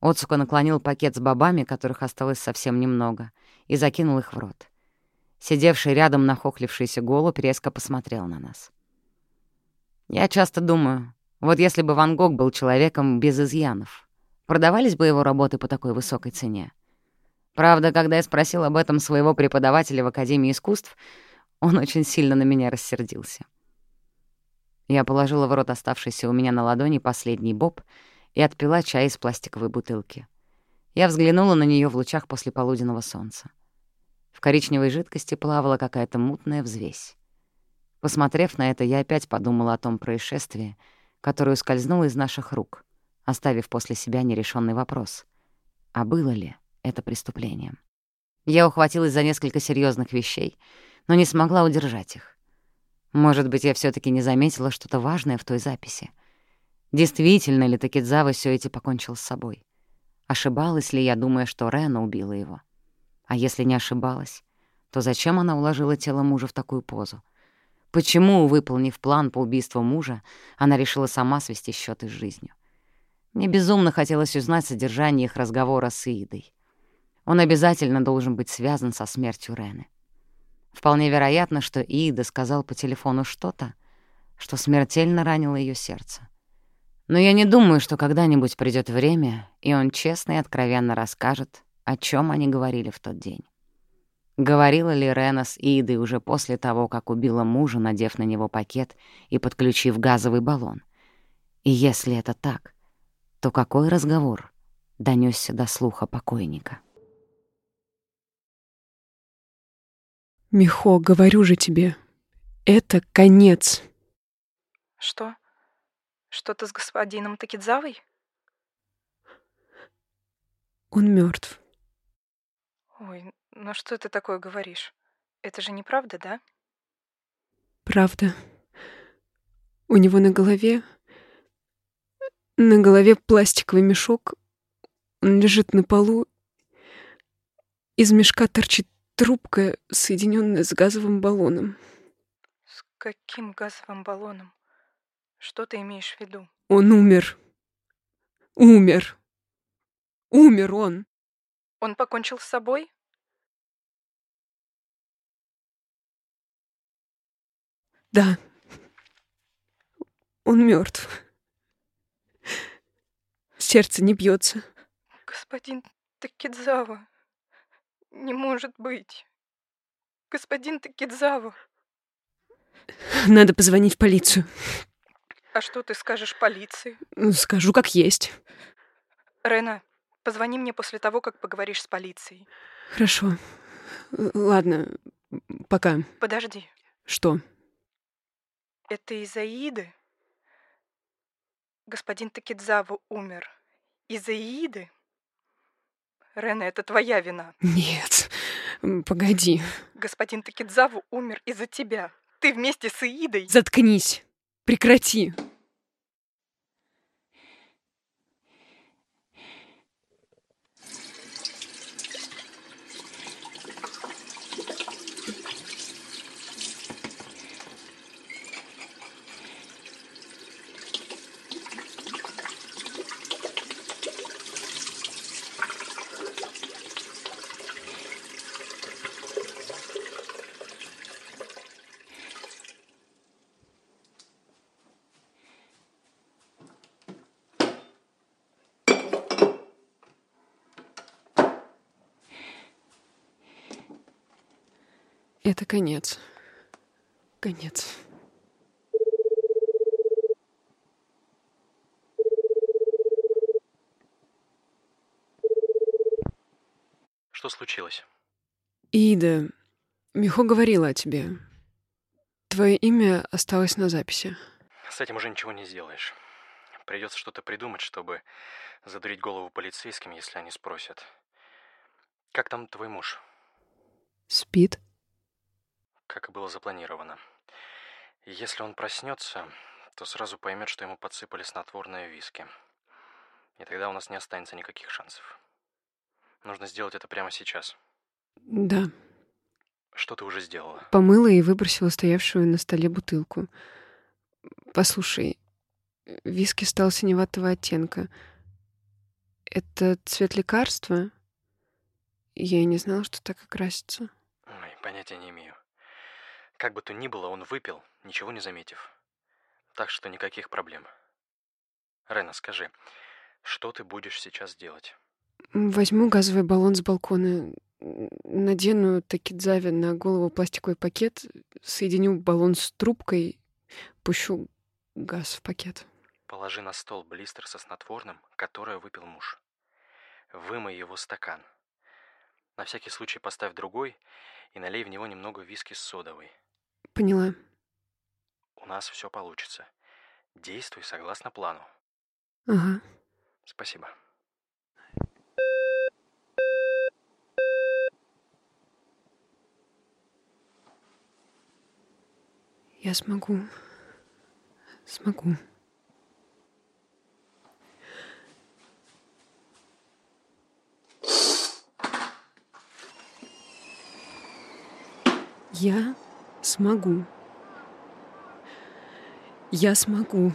Speaker 3: Оцука наклонил пакет с бобами, которых осталось совсем немного, и закинул их в рот. Сидевший рядом нахохлившийся голубь резко посмотрел на нас. «Я часто думаю, вот если бы Ван Гог был человеком без изъянов, продавались бы его работы по такой высокой цене? Правда, когда я спросил об этом своего преподавателя в Академии искусств, он очень сильно на меня рассердился. Я положила в рот оставшийся у меня на ладони последний боб — и отпила чай из пластиковой бутылки. Я взглянула на нее в лучах послеполуденного солнца. В коричневой жидкости плавала какая-то мутная взвесь. Посмотрев на это, я опять подумала о том происшествии, которое скользнуло из наших рук, оставив после себя нерешенный вопрос. А было ли это преступлением? Я ухватилась за несколько серьезных вещей, но не смогла удержать их. Может быть, я все таки не заметила что-то важное в той записи — Действительно ли Такидзава Сёэти покончил с собой? Ошибалась ли я, думая, что Рена убила его? А если не ошибалась, то зачем она уложила тело мужа в такую позу? Почему, выполнив план по убийству мужа, она решила сама свести счеты с жизнью? Мне безумно хотелось узнать содержание их разговора с Иидой. Он обязательно должен быть связан со смертью Рены. Вполне вероятно, что Иида сказал по телефону что-то, что смертельно ранило ее сердце. Но я не думаю, что когда-нибудь придёт время, и он честно и откровенно расскажет, о чём они говорили в тот день. Говорила ли Рена с Идой уже после того, как убила мужа, надев на него пакет и подключив газовый баллон? И если это так, то какой разговор донёсся до слуха покойника?
Speaker 1: Михо, говорю же тебе, это конец.
Speaker 2: Что? Что-то с господином Такидзавой?
Speaker 1: Он мертв.
Speaker 2: Ой, ну что ты такое говоришь? Это же неправда, да?
Speaker 1: Правда. У него на голове... На голове пластиковый мешок. Он лежит на полу. Из мешка торчит трубка, соединенная с газовым баллоном.
Speaker 2: С каким газовым баллоном? Что ты имеешь в виду?
Speaker 1: Он умер. Умер. Умер он.
Speaker 2: Он покончил с собой?
Speaker 1: Да. Он мертв. Сердце не бьется.
Speaker 2: Господин Такидзава. Не может быть. Господин Такидзава.
Speaker 1: Надо позвонить в полицию.
Speaker 2: А что ты скажешь полиции?
Speaker 1: Скажу, как есть.
Speaker 2: Рена, позвони мне после того, как поговоришь с полицией.
Speaker 1: Хорошо. Ладно, пока.
Speaker 2: Подожди.
Speaker 1: Что?
Speaker 2: Это из-за Иды? Господин Такидзава умер. Из-за Иды? Рена, это твоя вина.
Speaker 1: Нет, погоди.
Speaker 2: Господин Такидзаву умер из-за тебя. Ты вместе с Иидой.
Speaker 1: Заткнись. Прекрати. Это конец. Конец.
Speaker 4: Что случилось?
Speaker 1: Ида, Михо говорила о тебе. Твое имя осталось на записи.
Speaker 4: С этим уже ничего не сделаешь. Придется что-то придумать, чтобы задурить голову полицейским, если они спросят. Как там твой муж?
Speaker 1: Спит?
Speaker 4: Как и было запланировано. Если он проснется, то сразу поймет, что ему подсыпали снотворное виски. И тогда у нас не останется никаких шансов. Нужно сделать это прямо сейчас.
Speaker 1: Да.
Speaker 4: Что ты уже сделала?
Speaker 1: Помыла и выбросила стоявшую на столе бутылку. Послушай, виски стал синеватого оттенка. Это цвет лекарства? Я и не знала, что так окрасится.
Speaker 4: Ой, понятия не имею. Как бы то ни было, он выпил, ничего не заметив. Так что никаких проблем. Рена, скажи, что ты будешь сейчас делать?
Speaker 1: Возьму газовый баллон с балкона, надену такидзави на голову пластиковый пакет, соединю баллон с трубкой, пущу газ в пакет.
Speaker 4: Положи на стол блистер со снотворным, которое выпил муж. Вымой его стакан. На всякий случай поставь другой и налей в него немного виски с содовой.
Speaker 1: Поняла.
Speaker 4: У нас все получится. Действуй согласно плану.
Speaker 1: Ага.
Speaker 4: Спасибо.
Speaker 1: Я смогу. Смогу. Я смогу. Я смогу.